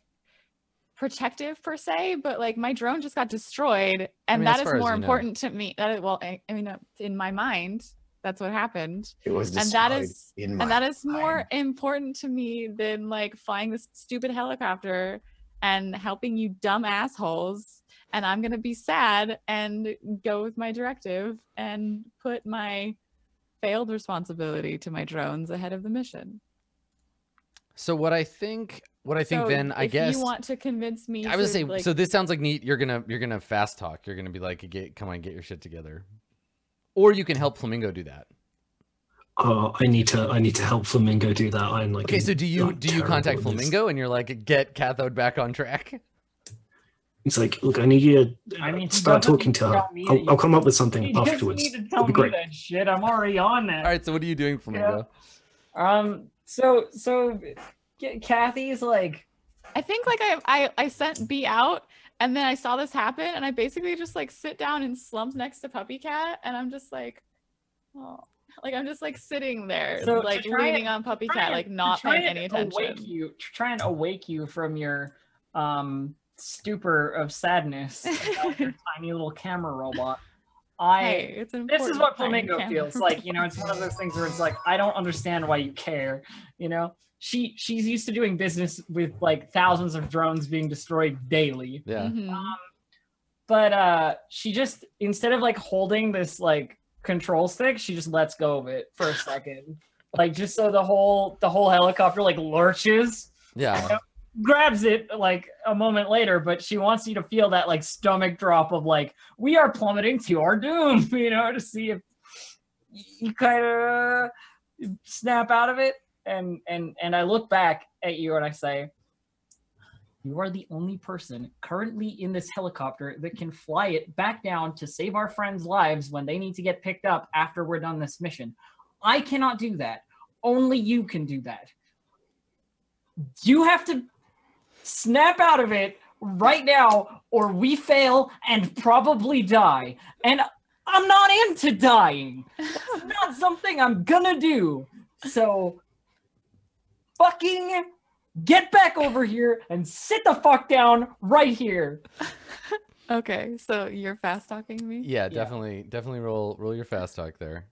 protective per se, but like my drone just got destroyed and mean, that is more you know. important to me. That is, well, I, I mean, uh, in my mind, that's what happened. It was And that destroyed in my and that is more mind. important to me than like flying this stupid helicopter and helping you dumb assholes. And I'm gonna be sad and go with my directive and put my failed responsibility to my drones ahead of the mission. So what I think what I think So then I if guess you want to convince me, I would say like, so. This sounds like neat. You're gonna you're gonna fast talk. You're gonna be like, get come on, get your shit together, or you can help Flamingo do that. Oh, I need to. I need to help Flamingo do that. I'm like. Okay, so do you I'm do you contact. Flamingo and you're like, get Cathode back on track? It's like, look, I need you to I mean, start talking to her. tell I'll, I'll come up with You something just afterwards. need to It'll tell be me great. that shit. I'm already on that. All right, so what are you doing, Flamingo? Um. So so, K- Kathy's like, I think like I, I I sent B out and then I saw this happen and I basically just like sit down and slump next to Puppy Cat and I'm just like, oh, like I'm just like sitting there, So like leaning and- on Puppy Cat, and- like not paying any attention. Awake you, to try and awake you from your um stupor of sadness your tiny little camera robot. I Hey, it's this is what flamingo feels like you know it's one of those things where it's like i don't understand why you care you know she she's used to doing business with like thousands of drones being destroyed daily Yeah. Mhm. um, but uh she just instead of like holding this like control stick she just lets go of it for a second like just so the whole the whole helicopter like lurches Yeah. grabs it like a moment later, but she wants you to feel that like stomach drop of like we are plummeting to our doom, you know, to see if you kind of snap out of it. And and and I look back at you and I say, you are the only person currently in this helicopter that can fly it back down to save our friends' lives when they need to get picked up after we're done this mission. I cannot do that. Only you can do that. You have to snap out of it right now or we fail and probably die. And I'm not into dying. It's not something I'm gonna do. So fucking get back over here and sit the fuck down right here. Okay, so you're fast talking me. Yeah, definitely, definitely roll roll your fast talk there.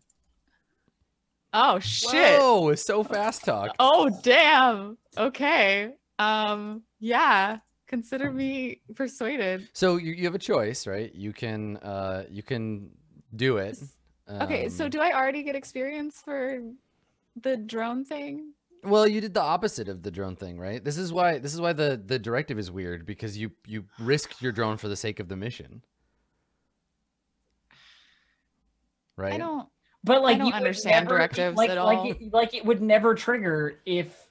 Oh shit. Whoa, so fast talk. Oh damn. Okay. Um. Yeah. Consider me persuaded. So you, you have a choice, right? You can uh you can do it. Okay. so Um, do I already get experience for the drone thing? Well, you did the opposite of the drone thing, right? This is why this is why the the directive is weird because you you risked your drone for the sake of the mission. Right? I don't. But like don't you understand never- directives like, at like all. It, like it would never trigger if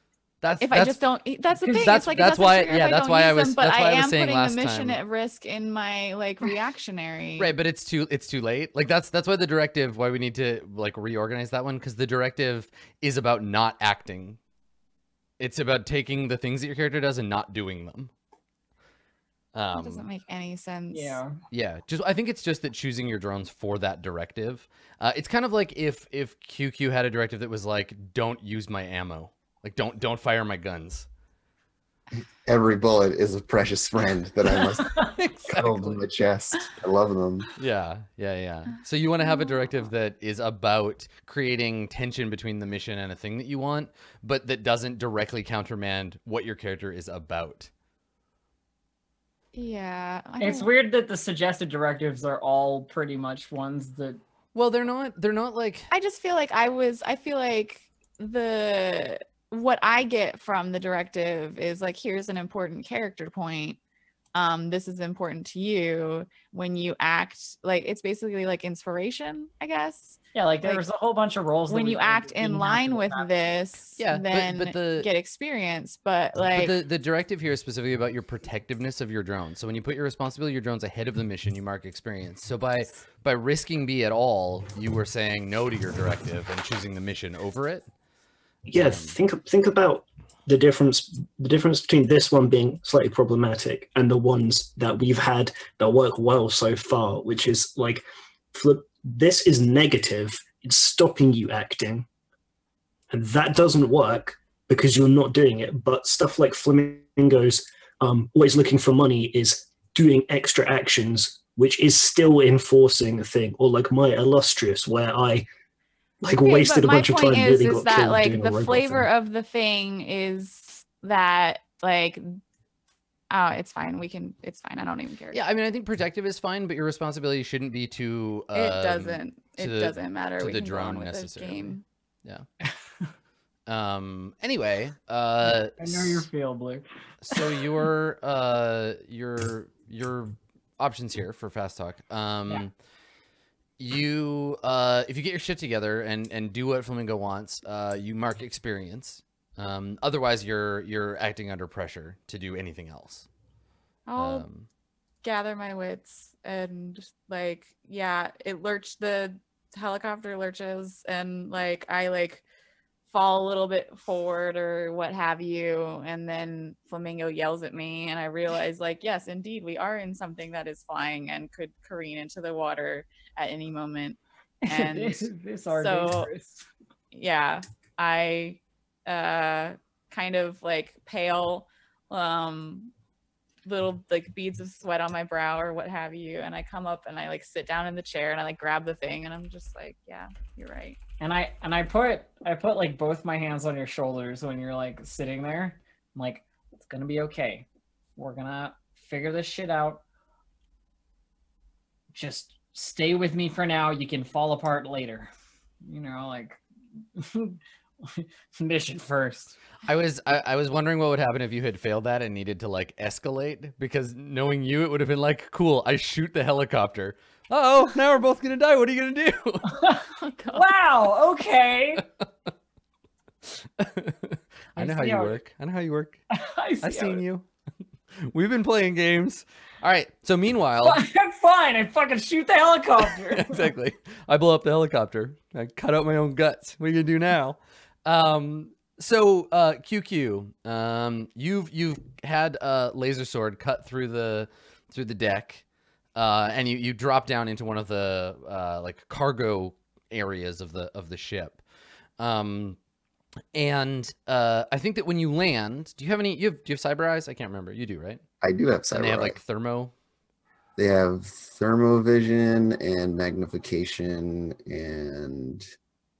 That's If that's I just don't. That's the 'cause thing. that's- it's like that's it doesn't why- trigger if yeah, that's why I was- Them, but that's why I I am saying putting last the mission time. at risk in my like reactionary. right, but it's too it's too late. Like that's that's why the directive why we need to like reorganize that one because the directive is about not acting. It's about taking the things that your character does and not doing them. That Um, doesn't make any sense. yeah. Yeah, just I think it's just that choosing your drones for that directive. Uh, it's kind of like if if QQ had a directive that was like, "Don't use my ammo," like don't don't fire my guns. Every bullet is a precious friend that I must cuddle to exactly. my chest. I love them. Yeah, yeah, yeah. So you want to have a directive that is about creating tension between the mission and a thing that you want, but that doesn't directly countermand what your character is about. Yeah. It's don't- weird that the suggested directives are all pretty much ones that Well, they're not. They're not like. I just feel like I was. I feel like the what I get from the directive is like here's an important character point. Um, this is important to you when you act like it's basically like inspiration, I guess. yeah, like Like, there's a whole bunch of roles. when we you act in line with happen. this, Yeah, then but the- get experience. But like, but the, the directive here is specifically about your protectiveness of your drone. So when you put your responsibility your drones ahead of the mission, you mark experience. So by by risking B at all, you were saying no to your directive and choosing the mission over it. Yeah, Um, think think about the difference the difference between this one being slightly problematic and the ones that we've had that work well so far, which is like flip this is negative, it's stopping you acting. And that doesn't work because you're not doing it. But stuff like flamingos um, always looking for money is doing extra actions, which is still enforcing a thing. Or like my illustrious, where I like Okay, wasted a bunch my of time point and is, is that like the flavor thing. of the thing is that like oh it's fine we can it's fine i don't even care Yeah, I mean, I think protective is fine, but your responsibility shouldn't be to. Um, it doesn't to it the- doesn't matter to we the can go on drone with this necessarily. Yeah. Um. Anyway, uh, I know your feel, Blue. so your uh your your options here for fast talk um you uh if you get your shit together and and do what flamingo wants uh you mark experience. Um otherwise you're you're acting under pressure to do anything else. I'll um gather my wits and like yeah it lurched the helicopter lurches and like i like fall a little bit forward or what have you and then flamingo yells at me and i realize like yes indeed we are in something that is flying and could careen into the water at any moment And this, this are so- dangerous. yeah i uh kind of like pale um little like beads of sweat on my brow or what have you and i come up and i like sit down in the chair and i like grab the thing and i'm just like yeah you're right And I and I put I put like both my hands on your shoulders when you're like sitting there. I'm like, it's gonna be okay. We're gonna figure this shit out. Just stay with me for now. You can fall apart later. You know, like mission first. i was I, I was wondering what would happen if you had failed that and needed to like escalate because knowing you it would have been like cool i shoot the helicopter oh now we're both gonna die what are you gonna do oh, wow. Okay. i I know how you how- work i know how you work I see I've seen it- you. We've been playing games. All right. So meanwhile, I'm fine. I fucking shoot the helicopter. exactly. I blow up the helicopter. I cut out my own guts. What are you gonna do now? Um. So, uh, QQ, um, you've you've had a laser sword cut through the through the deck, uh, and you you drop down into one of the uh, like cargo areas of the of the ship. Um, and uh, I think that when you land, do you have any? You have do you have cyber eyes? I can't remember. You do, right? I do have cyber. and they have like thermo. they have thermovision and magnification and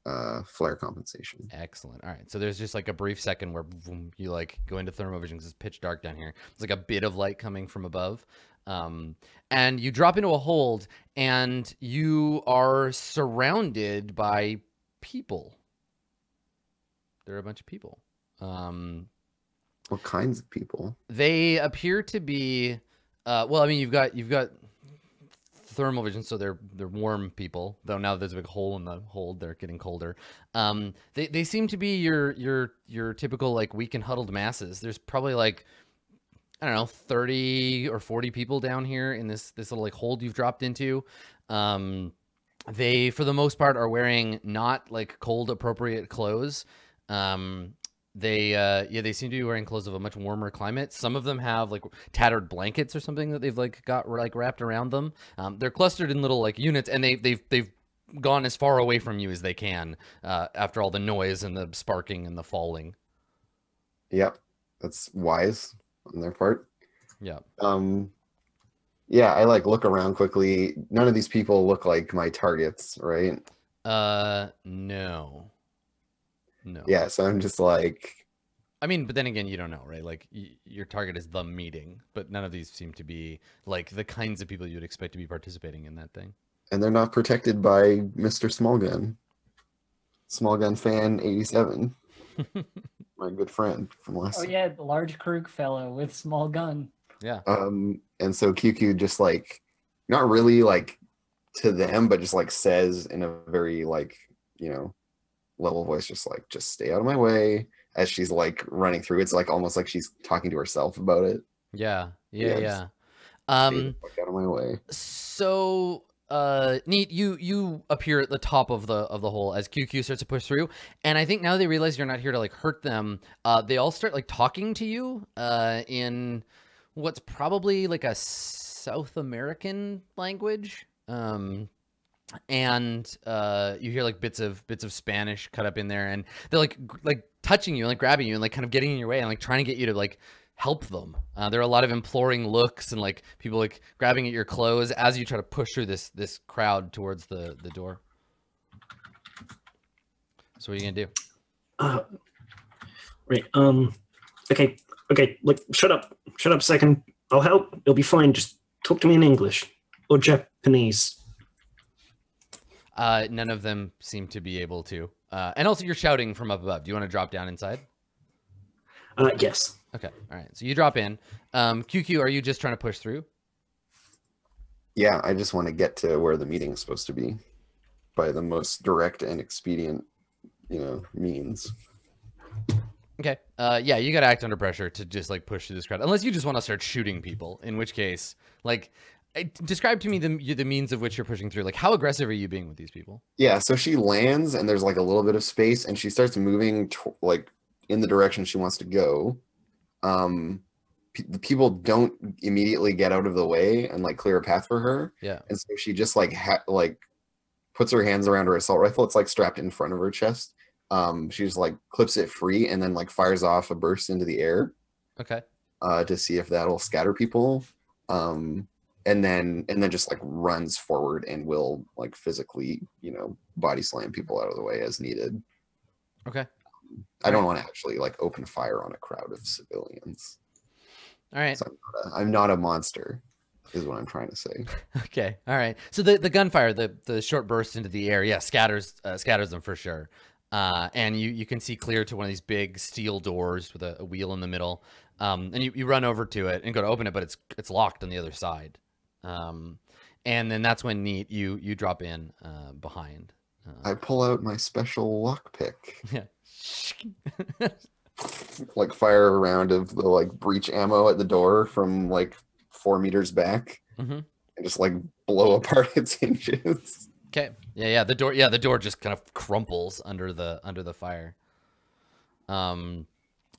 uh flare compensation. Excellent. All right. So there's just like a brief second where boom, you like go into thermovision because it's pitch dark down here. It's like a bit of light coming from above. Um, and you drop into a hold and you are surrounded by people. There are a bunch of people. Um, What kinds of people? they appear to be uh well i mean you've got you've got thermal vision so they're they're warm people though now there's a big hole in the hold they're getting colder um they, they seem to be your your your typical like weak and huddled masses there's probably like i don't know 30 or 40 people down here in this this little like hold you've dropped into. Um they for the most part are wearing not like cold appropriate clothes. Um they uh yeah they seem to be wearing clothes of a much warmer climate. Some of them have like tattered blankets or something that they've like got like wrapped around them. Um they're clustered in little like units and they they've they've gone as far away from you as they can uh after all the noise and the sparking and the falling. Yep. That's wise on their part. yeah Um yeah, I like look around quickly. None of these people look like my targets, right? uh no no Yeah, so I'm just like I mean, but then again, you don't know, right? Like your target is the meeting, but none of these seem to be like the kinds of people you'd expect to be participating in that thing. and they're not protected by Mr. Smallgun. Smallgun fan 87. my good friend from last Oh yeah, the large Krug fellow with small gun. yeah. Um, and so QQ just like, not really like to them, but just like says in a very like, you know, level voice, just like, just stay out of my way. As she's like running through, it's like almost like she's talking to herself about it. Yeah. Yeah. Yeah, Yeah. just- Stay the Um, out of my way. so uh neat you you appear at the top of the of the hole as qq starts to push through. And i think now they realize you're not here to like hurt them uh they all start like talking to you uh in what's probably like a south american language. Um and uh you hear like bits of bits of spanish cut up in there and they're like like touching you and like grabbing you and like kind of getting in your way and like trying to get you to like help them uh, there are a lot of imploring looks and like people like grabbing at your clothes as you try to push through this this crowd towards the the door so what are you gonna do Uh, right. Um. Okay. Okay. Look. Shut up. Shut up. a Second. I'll help. It'll be fine. Just talk to me in English or Japanese. uh none of them seem to be able to uh, and also you're shouting from up above. Do you want to drop down inside? Uh, yes. Okay. All right. So you drop in. Um, QQ, are you just trying to push through? Yeah, I just want to get to where the meeting is supposed to be by the most direct and expedient, you know, means. Okay. Uh, yeah, you got to act under pressure to just like push through this crowd, unless you just want to start shooting people. In which case, like, I- describe to me the the means of which you're pushing through. Like, how aggressive are you being with these people? Yeah, so she lands and there's like a little bit of space and she starts moving like in the direction she wants to go. Um pe- the people don't immediately get out of the way and like clear a path for her. Yeah. And so she just like ha- like puts her hands around her assault rifle. It's like strapped in front of her chest. Um she just like clips it free and then like fires off a burst into the air Okay. uh to see if that'll scatter people. Um and then and then just like runs forward and will like physically, you know, body slam people out of the way as needed. Okay. I don't want to actually like open fire on a crowd of civilians. All right. So I'm not a, I'm not a monster, is what I'm trying to say. Okay. All right. So the, the gunfire, the the short burst into the air, yeah, scatters uh, scatters them for sure. Uh, and you you can see clear to one of these big steel doors with a, a wheel in the middle. Um, and you, you run over to it and go to open it, but it's it's locked on the other side. Um, and then that's when neat you you drop in uh, behind. I Uh, pull out my special lockpick, yeah. like fire a round of the like breach ammo at the door from like four meters back, Mhm. and just like blow apart its hinges. Okay. Yeah, yeah. The door. Yeah, the door just kind of crumples under the under the fire. Um,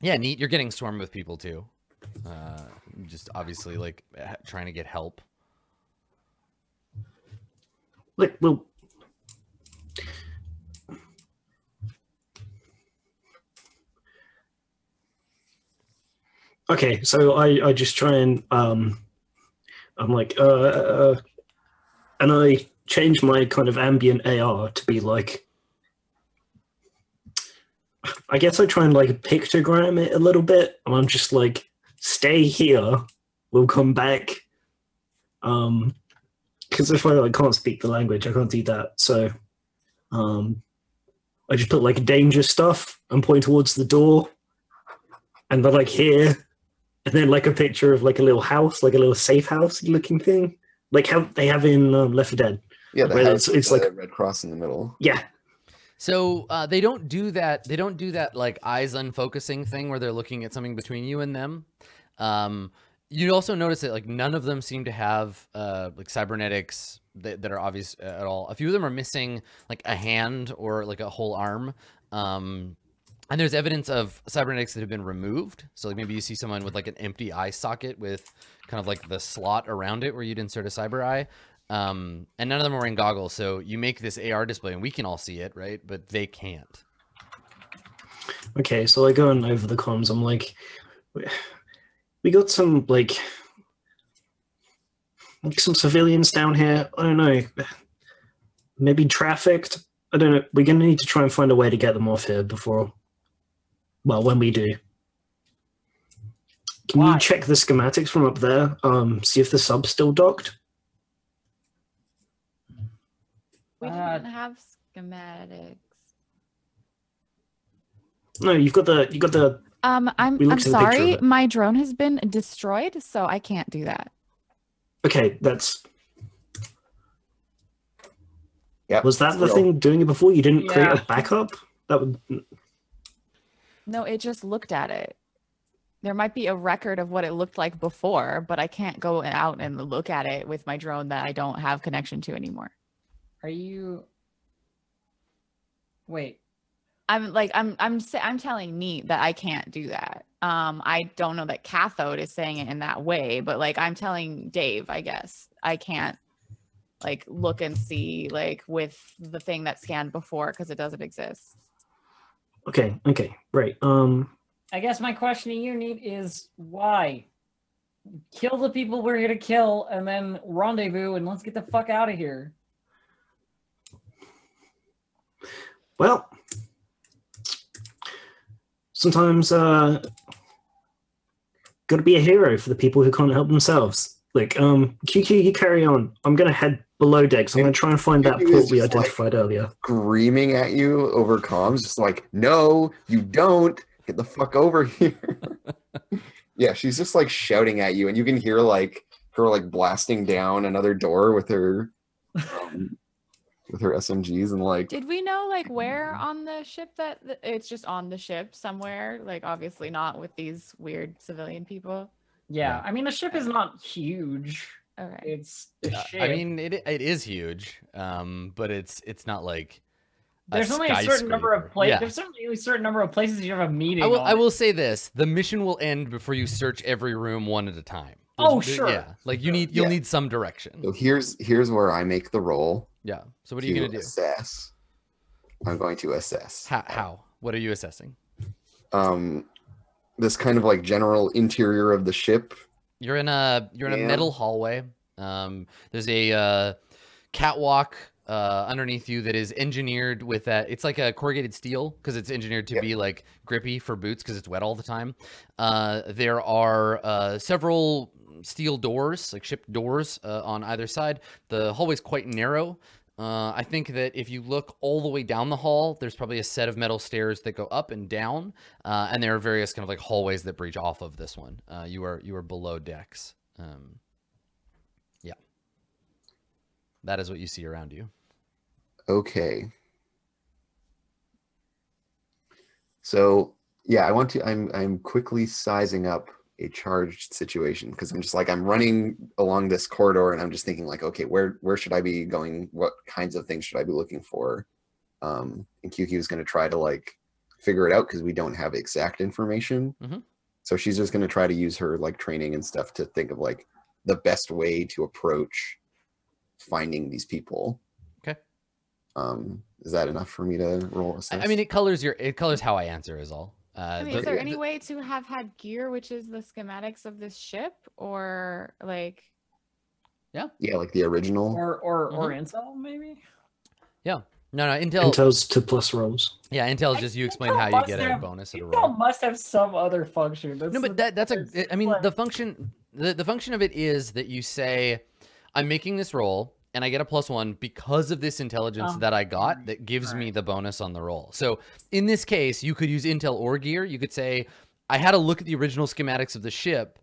yeah, neat. You're getting swarmed with people too. Uh, just obviously like trying to get help. Like, well. Okay, so I, I just try and um, I'm like, uh, uh, and I change my kind of ambient AR to be like, I guess I try and like pictogram it a little bit, and I'm just like, stay here, we'll come back. Um, because if I like, can't speak the language, I can't do that. So, um, I just put like danger stuff and point towards the door, and they're like here, and then like a picture of like a little house, like a little safe house looking thing, like how they have in um, Left 4 Dead. Yeah, the Well, house it's- it's with like- the red cross in the middle. Yeah, So uh, they don't do that. They don't do that like eyes unfocusing thing where they're looking at something between you and them. Um, you also notice that like none of them seem to have uh, like cybernetics that, that are obvious at all. A few of them are missing like a hand or like a whole arm. Um, and there's evidence of cybernetics that have been removed. So like maybe you see someone with like an empty eye socket with kind of like the slot around it where you'd insert a cyber eye. Um, and none of them are wearing goggles. So you make this AR display and we can all see it, right? But they can't. Okay, so like going over the comms, I'm like, we- got some like, like some civilians down here. I don't know, maybe trafficked. I don't know. We're gonna need to try and find a way to get them off here before. Well, when we do, can Why? you check the schematics from up there? Um, see if the sub's still docked. We Uh, didn't have schematics. No, you've got the you got the. Um, I'm I'm looked at a picture of sorry. My drone has been destroyed, so I can't do that. Okay, that's. Yep. Was that the still. thing doing it before? You didn't create Yeah. a backup? That would No, it just looked at it. There might be a record of what it looked like before, but I can't go out and look at it with my drone that I don't have connection to anymore. Are you? Wait. I'm like I'm I'm I'm telling Neat that I can't do that. Um, I don't know that Cathode is saying it in that way, but like I'm telling Dave, I guess I can't like look and see like with the thing that scanned before because it doesn't exist. Okay, okay, right. Um, I guess my question to you, Neat, is why? Kill the people we're here to kill, and then rendezvous, and let's get the fuck out of here. well, sometimes uh, got to be a hero for the people who can't help themselves. Like, um, QQ, you carry on. I'm gonna head below decks. I'm gonna try and find that QQ is port we just like- identified earlier. Screaming at you over comms, just like, no, you don't. Get the fuck over here. yeah, she's just like shouting at you, and you can hear like her like blasting down another door with her um, with her SMGs and like Did we know like where on the ship that th- it's just on the ship somewhere? Like obviously not with these weird civilian people. Yeah, Yeah. I mean the ship is not huge. Okay. It's a Uh, ship. I mean, it it is huge, um, but it's it's not like a there's only a certain number of places. Yeah. There's certainly a certain number of places you have a meeting. I will. I will say this: the mission will end before you search every room one at a time. Oh, There's- sure, Yeah, like you need you'll Yeah. need some direction. so here's here's where I make the roll. Yeah. So what are you to gonna do? Assess. I'm going to assess. How? How? What are you assessing? Um, this kind of like general interior of the ship. You're in a you're in a metal hallway. Um, there's a uh, catwalk uh, underneath you that is engineered with that. It's like a corrugated steel because it's engineered to Yep. be like grippy for boots because it's wet all the time. Uh, there are uh, several steel doors, like ship doors, uh, on either side. The hallway's quite narrow. Uh, I think that if you look all the way down the hall, there's probably a set of metal stairs that go up and down, uh, and there are various kind of like hallways that breach off of this one. Uh, you are you are below decks. Um, yeah, that is what you see around you. Okay. So yeah, I want to. I'm I'm quickly sizing up a charged situation because I'm just like I'm running along this corridor and I'm just thinking like, okay, where where should I be going? What kinds of things should I be looking for? Um, and QQ is going to try to like figure it out because we don't have exact information. Mhm. So she's just going to try to use her like training and stuff to think of like the best way to approach finding these people. Okay. Um, is that enough for me to roll? I, Assess? I mean, it colors your it colors how I answer is all. Uh, I mean, the- is there the- any way to have had gear, which is the schematics of this ship, or like yeah, Yeah, like the original. or or or Mm-hmm. intel maybe. Yeah. No, no, Intel. Intel's to plus rolls. yeah, Intel is just you explain Intel how you must get a bonus at a Intel roll. must have some other function. That's No, but that that's a. I mean, the function the, the function of it is that you say, I'm making this roll and I get a plus one because of this intelligence Oh, that I got that gives me the bonus on the roll. So in this case, you could use Intel or gear. You could say, I had a look at the original schematics of the ship.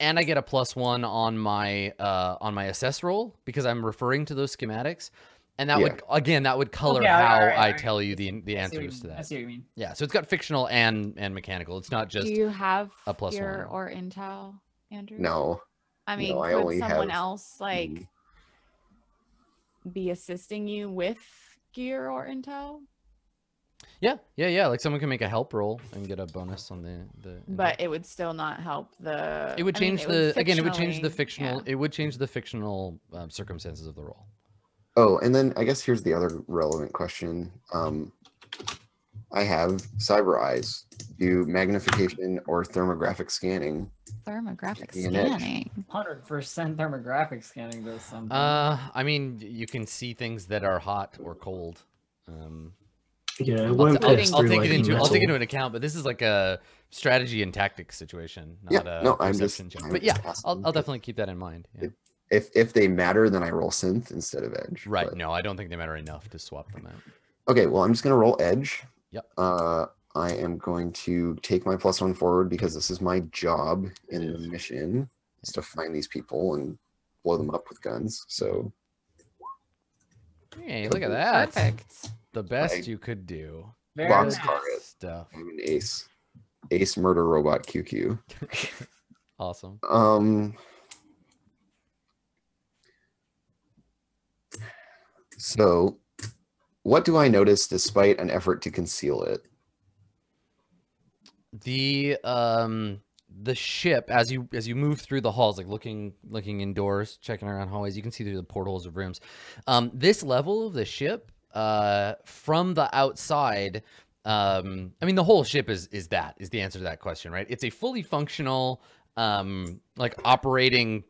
And I get a plus one on my uh, on my assess roll because I'm referring to those schematics, and that would again that would color Okay, all right, how all right, I all right. tell you the the I see what answers to mean, I that. see what you mean. Yeah, so it's got fictional and and mechanical. It's not just do you have a plus gear one. or intel, Andrew? No. I mean, no, I could only someone have- else like mm, be assisting you with gear or intel? Yeah, yeah, yeah. Like someone can make a help roll and get a bonus on the the. But it would still not help the. it would I mean, change it the again. It would change the fictional. yeah. It would change the fictional um, circumstances of the roll. Oh, and then I guess here's the other relevant question. Um, I have cyber eyes. Do magnification or thermographic scanning? Thermographic Be an edge. scanning. Hundred percent thermographic scanning does something. Uh, I mean, you can see things that are hot or cold. Um, Yeah, I'll, won't t- I'll- pierce I'll through, take like, it into I'll take it into account, but this is like a strategy and tactics situation, Yeah, not a no, I'm just- perception check. I'm But yeah, I'll, I'll definitely keep that in mind. Yeah. If if they matter, then I roll synth instead of edge. Right? but- No, I don't think they matter enough to swap them out. Okay, well, I'm just gonna roll edge. Yep. Uh, I am going to take my plus one forward because this is my job in the mission is to find these people and blow them up with guns. So Hey, look at that! Perfect. The best Right. you could do. Very box nice. target. Stuff. I'm an ace, ace murder robot QQ. awesome. Um. So, what do I notice despite an effort to conceal it? the um the ship as you as you move through the halls like looking looking indoors checking around hallways you can see through the portholes of rooms. Um this level of the ship uh from the outside um i mean the whole ship is is that is the answer to that question right? It's a fully functional um like operating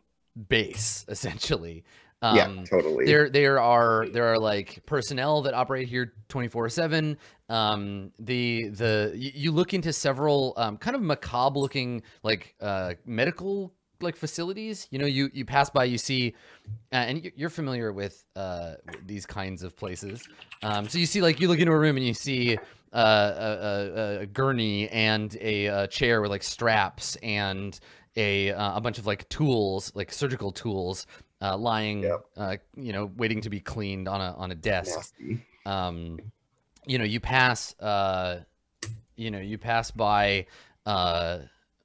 base essentially um yeah, totally. there there are there are like personnel that operate here 24 7 um the the you look into several um kind of macabre looking like uh medical like facilities. You know, you you pass by, you see, uh, and you- you're familiar with uh these kinds of places. Um, so you see, like, you look into a room and you see uh, a, a, a gurney and a, uh chair with like straps and a uh, a bunch of like tools, like surgical tools, uh, lying, Yep. uh, you know, waiting to be cleaned on a on a desk um you know you pass uh you know you pass by uh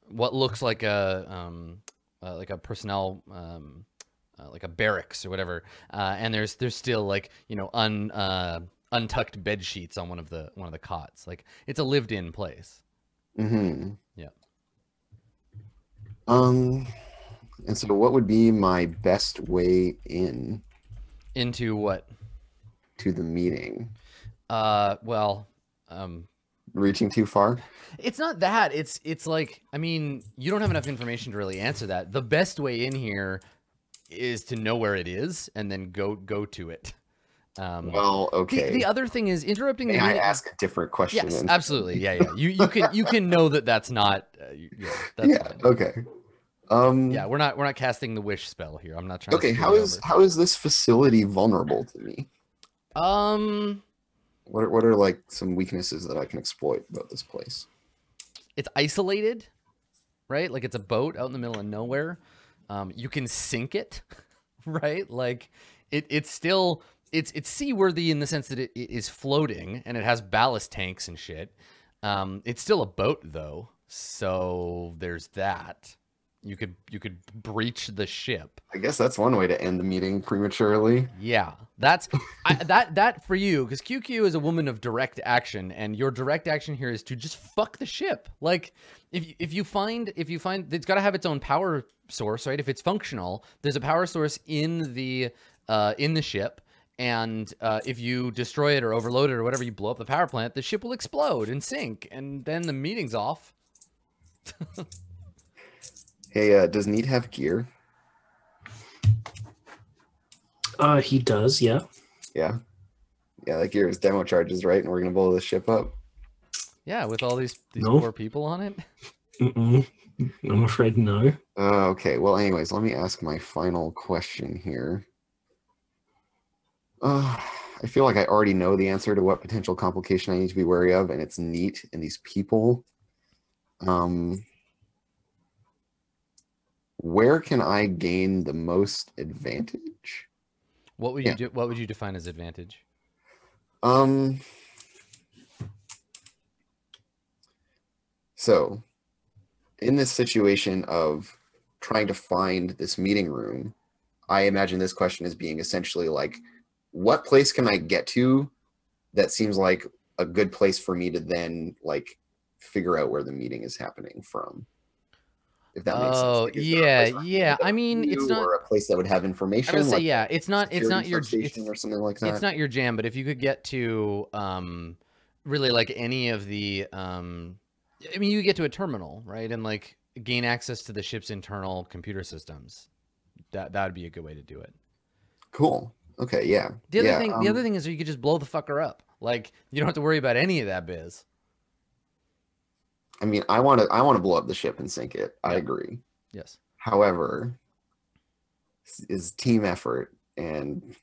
what looks like a um uh, like a personnel um uh, like a barracks or whatever uh and there's there's still like you know un uh untucked bed sheets on one of the one of the cots like it's a lived in place Mm-hmm. Yeah. Um, and so what would be my best way in into what to the meeting? uh well um Reaching too far? It's not that. It's it's like I mean, you don't have enough information to really answer that. The best way in here is to know where it is and then go go to it. Um, Well, okay. the other thing is interrupting the May I meeting- ask a different question? Yes, then? absolutely. Yeah, yeah. You you can you can know that that's not. Uh, yeah, that's yeah. Okay. Um. Yeah, we're not we're not casting the wish spell here. I'm not trying. Okay. How is over. how is this facility vulnerable to me? Um, What are, what are like some weaknesses that I can exploit about this place? it's isolated, right? Like it's a boat out in the middle of nowhere. Um, you can sink it, right? Like it, it's still it's it's seaworthy in the sense that it, it is floating and it has ballast tanks and shit. Um, it's still a boat though, so there's that. You could you could breach the ship. I guess that's one way to end the meeting prematurely. Yeah, that's I, that that for you because QQ is a woman of direct action, and your direct action here is to just fuck the ship. Like if you, if you find if you find it's got to have its own power source, right? If it's functional, there's a power source in the uh, in the ship. And uh, if you destroy it or overload it or whatever, you blow up the power plant, the ship will explode and sink, and then the meeting's off. Hey, uh, does Neat have gear? Uh, he does, yeah. Yeah. Yeah, that gear is demo charges, right? And we're gonna blow this ship up. Yeah, with all these these No. poor people on it. Mm-mm. I'm afraid no. Uh, okay. Well, anyways, let me ask my final question here. Uh, I feel like I already know the answer to what potential complication I need to be wary of, and it's neat and these people. Um, where can I gain the most advantage? What would Yeah. you do? What would you define as advantage? Um. So, in this situation of trying to find this meeting room, I imagine this question is being essentially like, what place can I get to that seems like a good place for me to then like figure out where the meeting is happening from? If that makes Oh, sense. Like, is there a yeah, place where can yeah. I mean, it's not- or a place that would have information. I would say like yeah. It's not. It's not your. substation It's, or something like that. it's not your jam. But if you could get to um, really like any of the um, I mean, you get to a terminal, right, and like gain access to the ship's internal computer systems. That that would be a good way to do it. cool. Okay. Yeah. The other yeah, thing, um, the other thing is you could just blow the fucker up. Like you don't have to worry about any of that biz. I mean, I want to I want to blow up the ship and sink it. I agree. Yes. However, is team effort and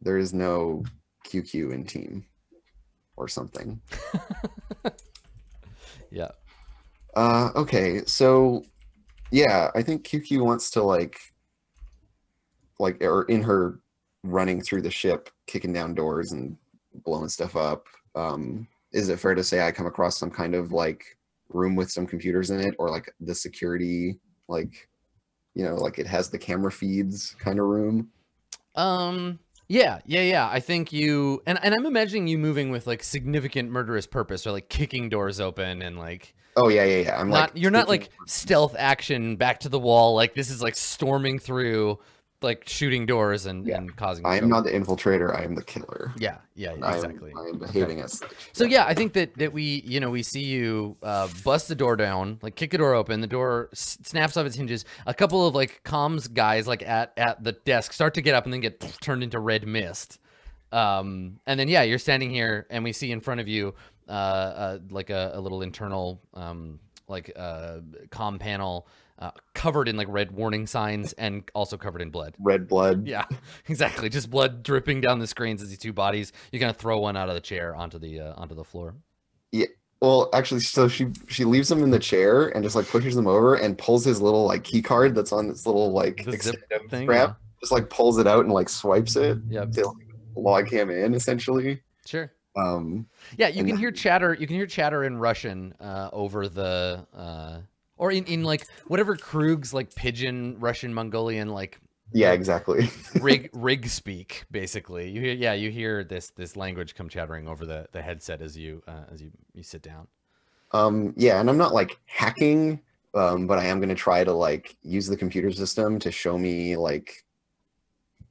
there is no QQ in team or something. Yeah. Uh okay, so yeah, I think QQ wants to like like or in her running through the ship, kicking down doors and blowing stuff up. Um is it fair to say I come across some kind of like room with some computers in it or like the security like you know, like it has the camera feeds kind of room? Um. Yeah, yeah, yeah. I think you and and I'm imagining you moving with like significant murderous purpose, or like kicking doors open and like Oh yeah, yeah, yeah. I'm not like you're not like stealth action back to the wall. Like this is like storming through, like shooting doors and Yeah. and causing. I am trouble. not the infiltrator, I am the killer. Yeah, yeah, I am- exactly. I am behaving as such. So yeah, I think that that we, you know, we see you uh, bust the door down, like kick the door open. The door snaps off its hinges. A couple of like comms guys, like at at the desk, start to get up and then get turned into red mist. Um, and then yeah, you're standing here, and we see in front of you, uh, uh like a, a little internal, um, like uh, com panel. Uh, covered in like red warning signs and also covered in blood. Red blood. Yeah, exactly. Just blood dripping down the screens as these two bodies. You're gonna throw one out of the chair onto the uh, onto the floor. Yeah. Well, actually, so she she leaves him in the chair and just like pushes him over and pulls his little like key card that's on this little like thing. strap. Just like pulls it out and like swipes it Yeah. To like, log him in essentially. Sure. Um, Yeah, you can hear chatter. You can hear chatter in Russian uh, over the, uh, or in, in like whatever Krug's like pidgin Russian Mongolian like yeah, exactly. rig rig speak basically. You hear, yeah, you hear this this language come chattering over the the headset as you uh, as you you sit down. Um, yeah, and I'm not like hacking, um, but I am gonna try to like use the computer system to show me like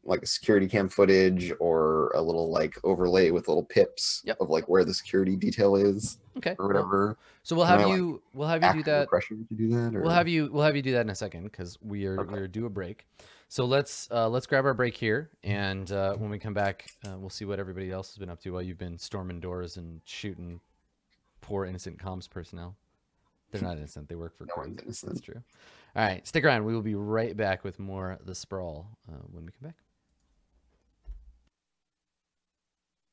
like security cam footage or a little like overlay with little pips Yep. of like where the security detail is Okay. or whatever. So we'll have I, like, you we'll have you do that. pressure to do that or We'll have you we'll have you do that in a second because we are Okay. we're due a break. So let's uh, let's grab our break here, and uh, when we come back, uh, we'll see what everybody else has been up to while you've been storming doors and shooting poor innocent comms personnel. They're not innocent; they work for No That's true. All right, stick around. We will be right back with more the sprawl uh, when we come back.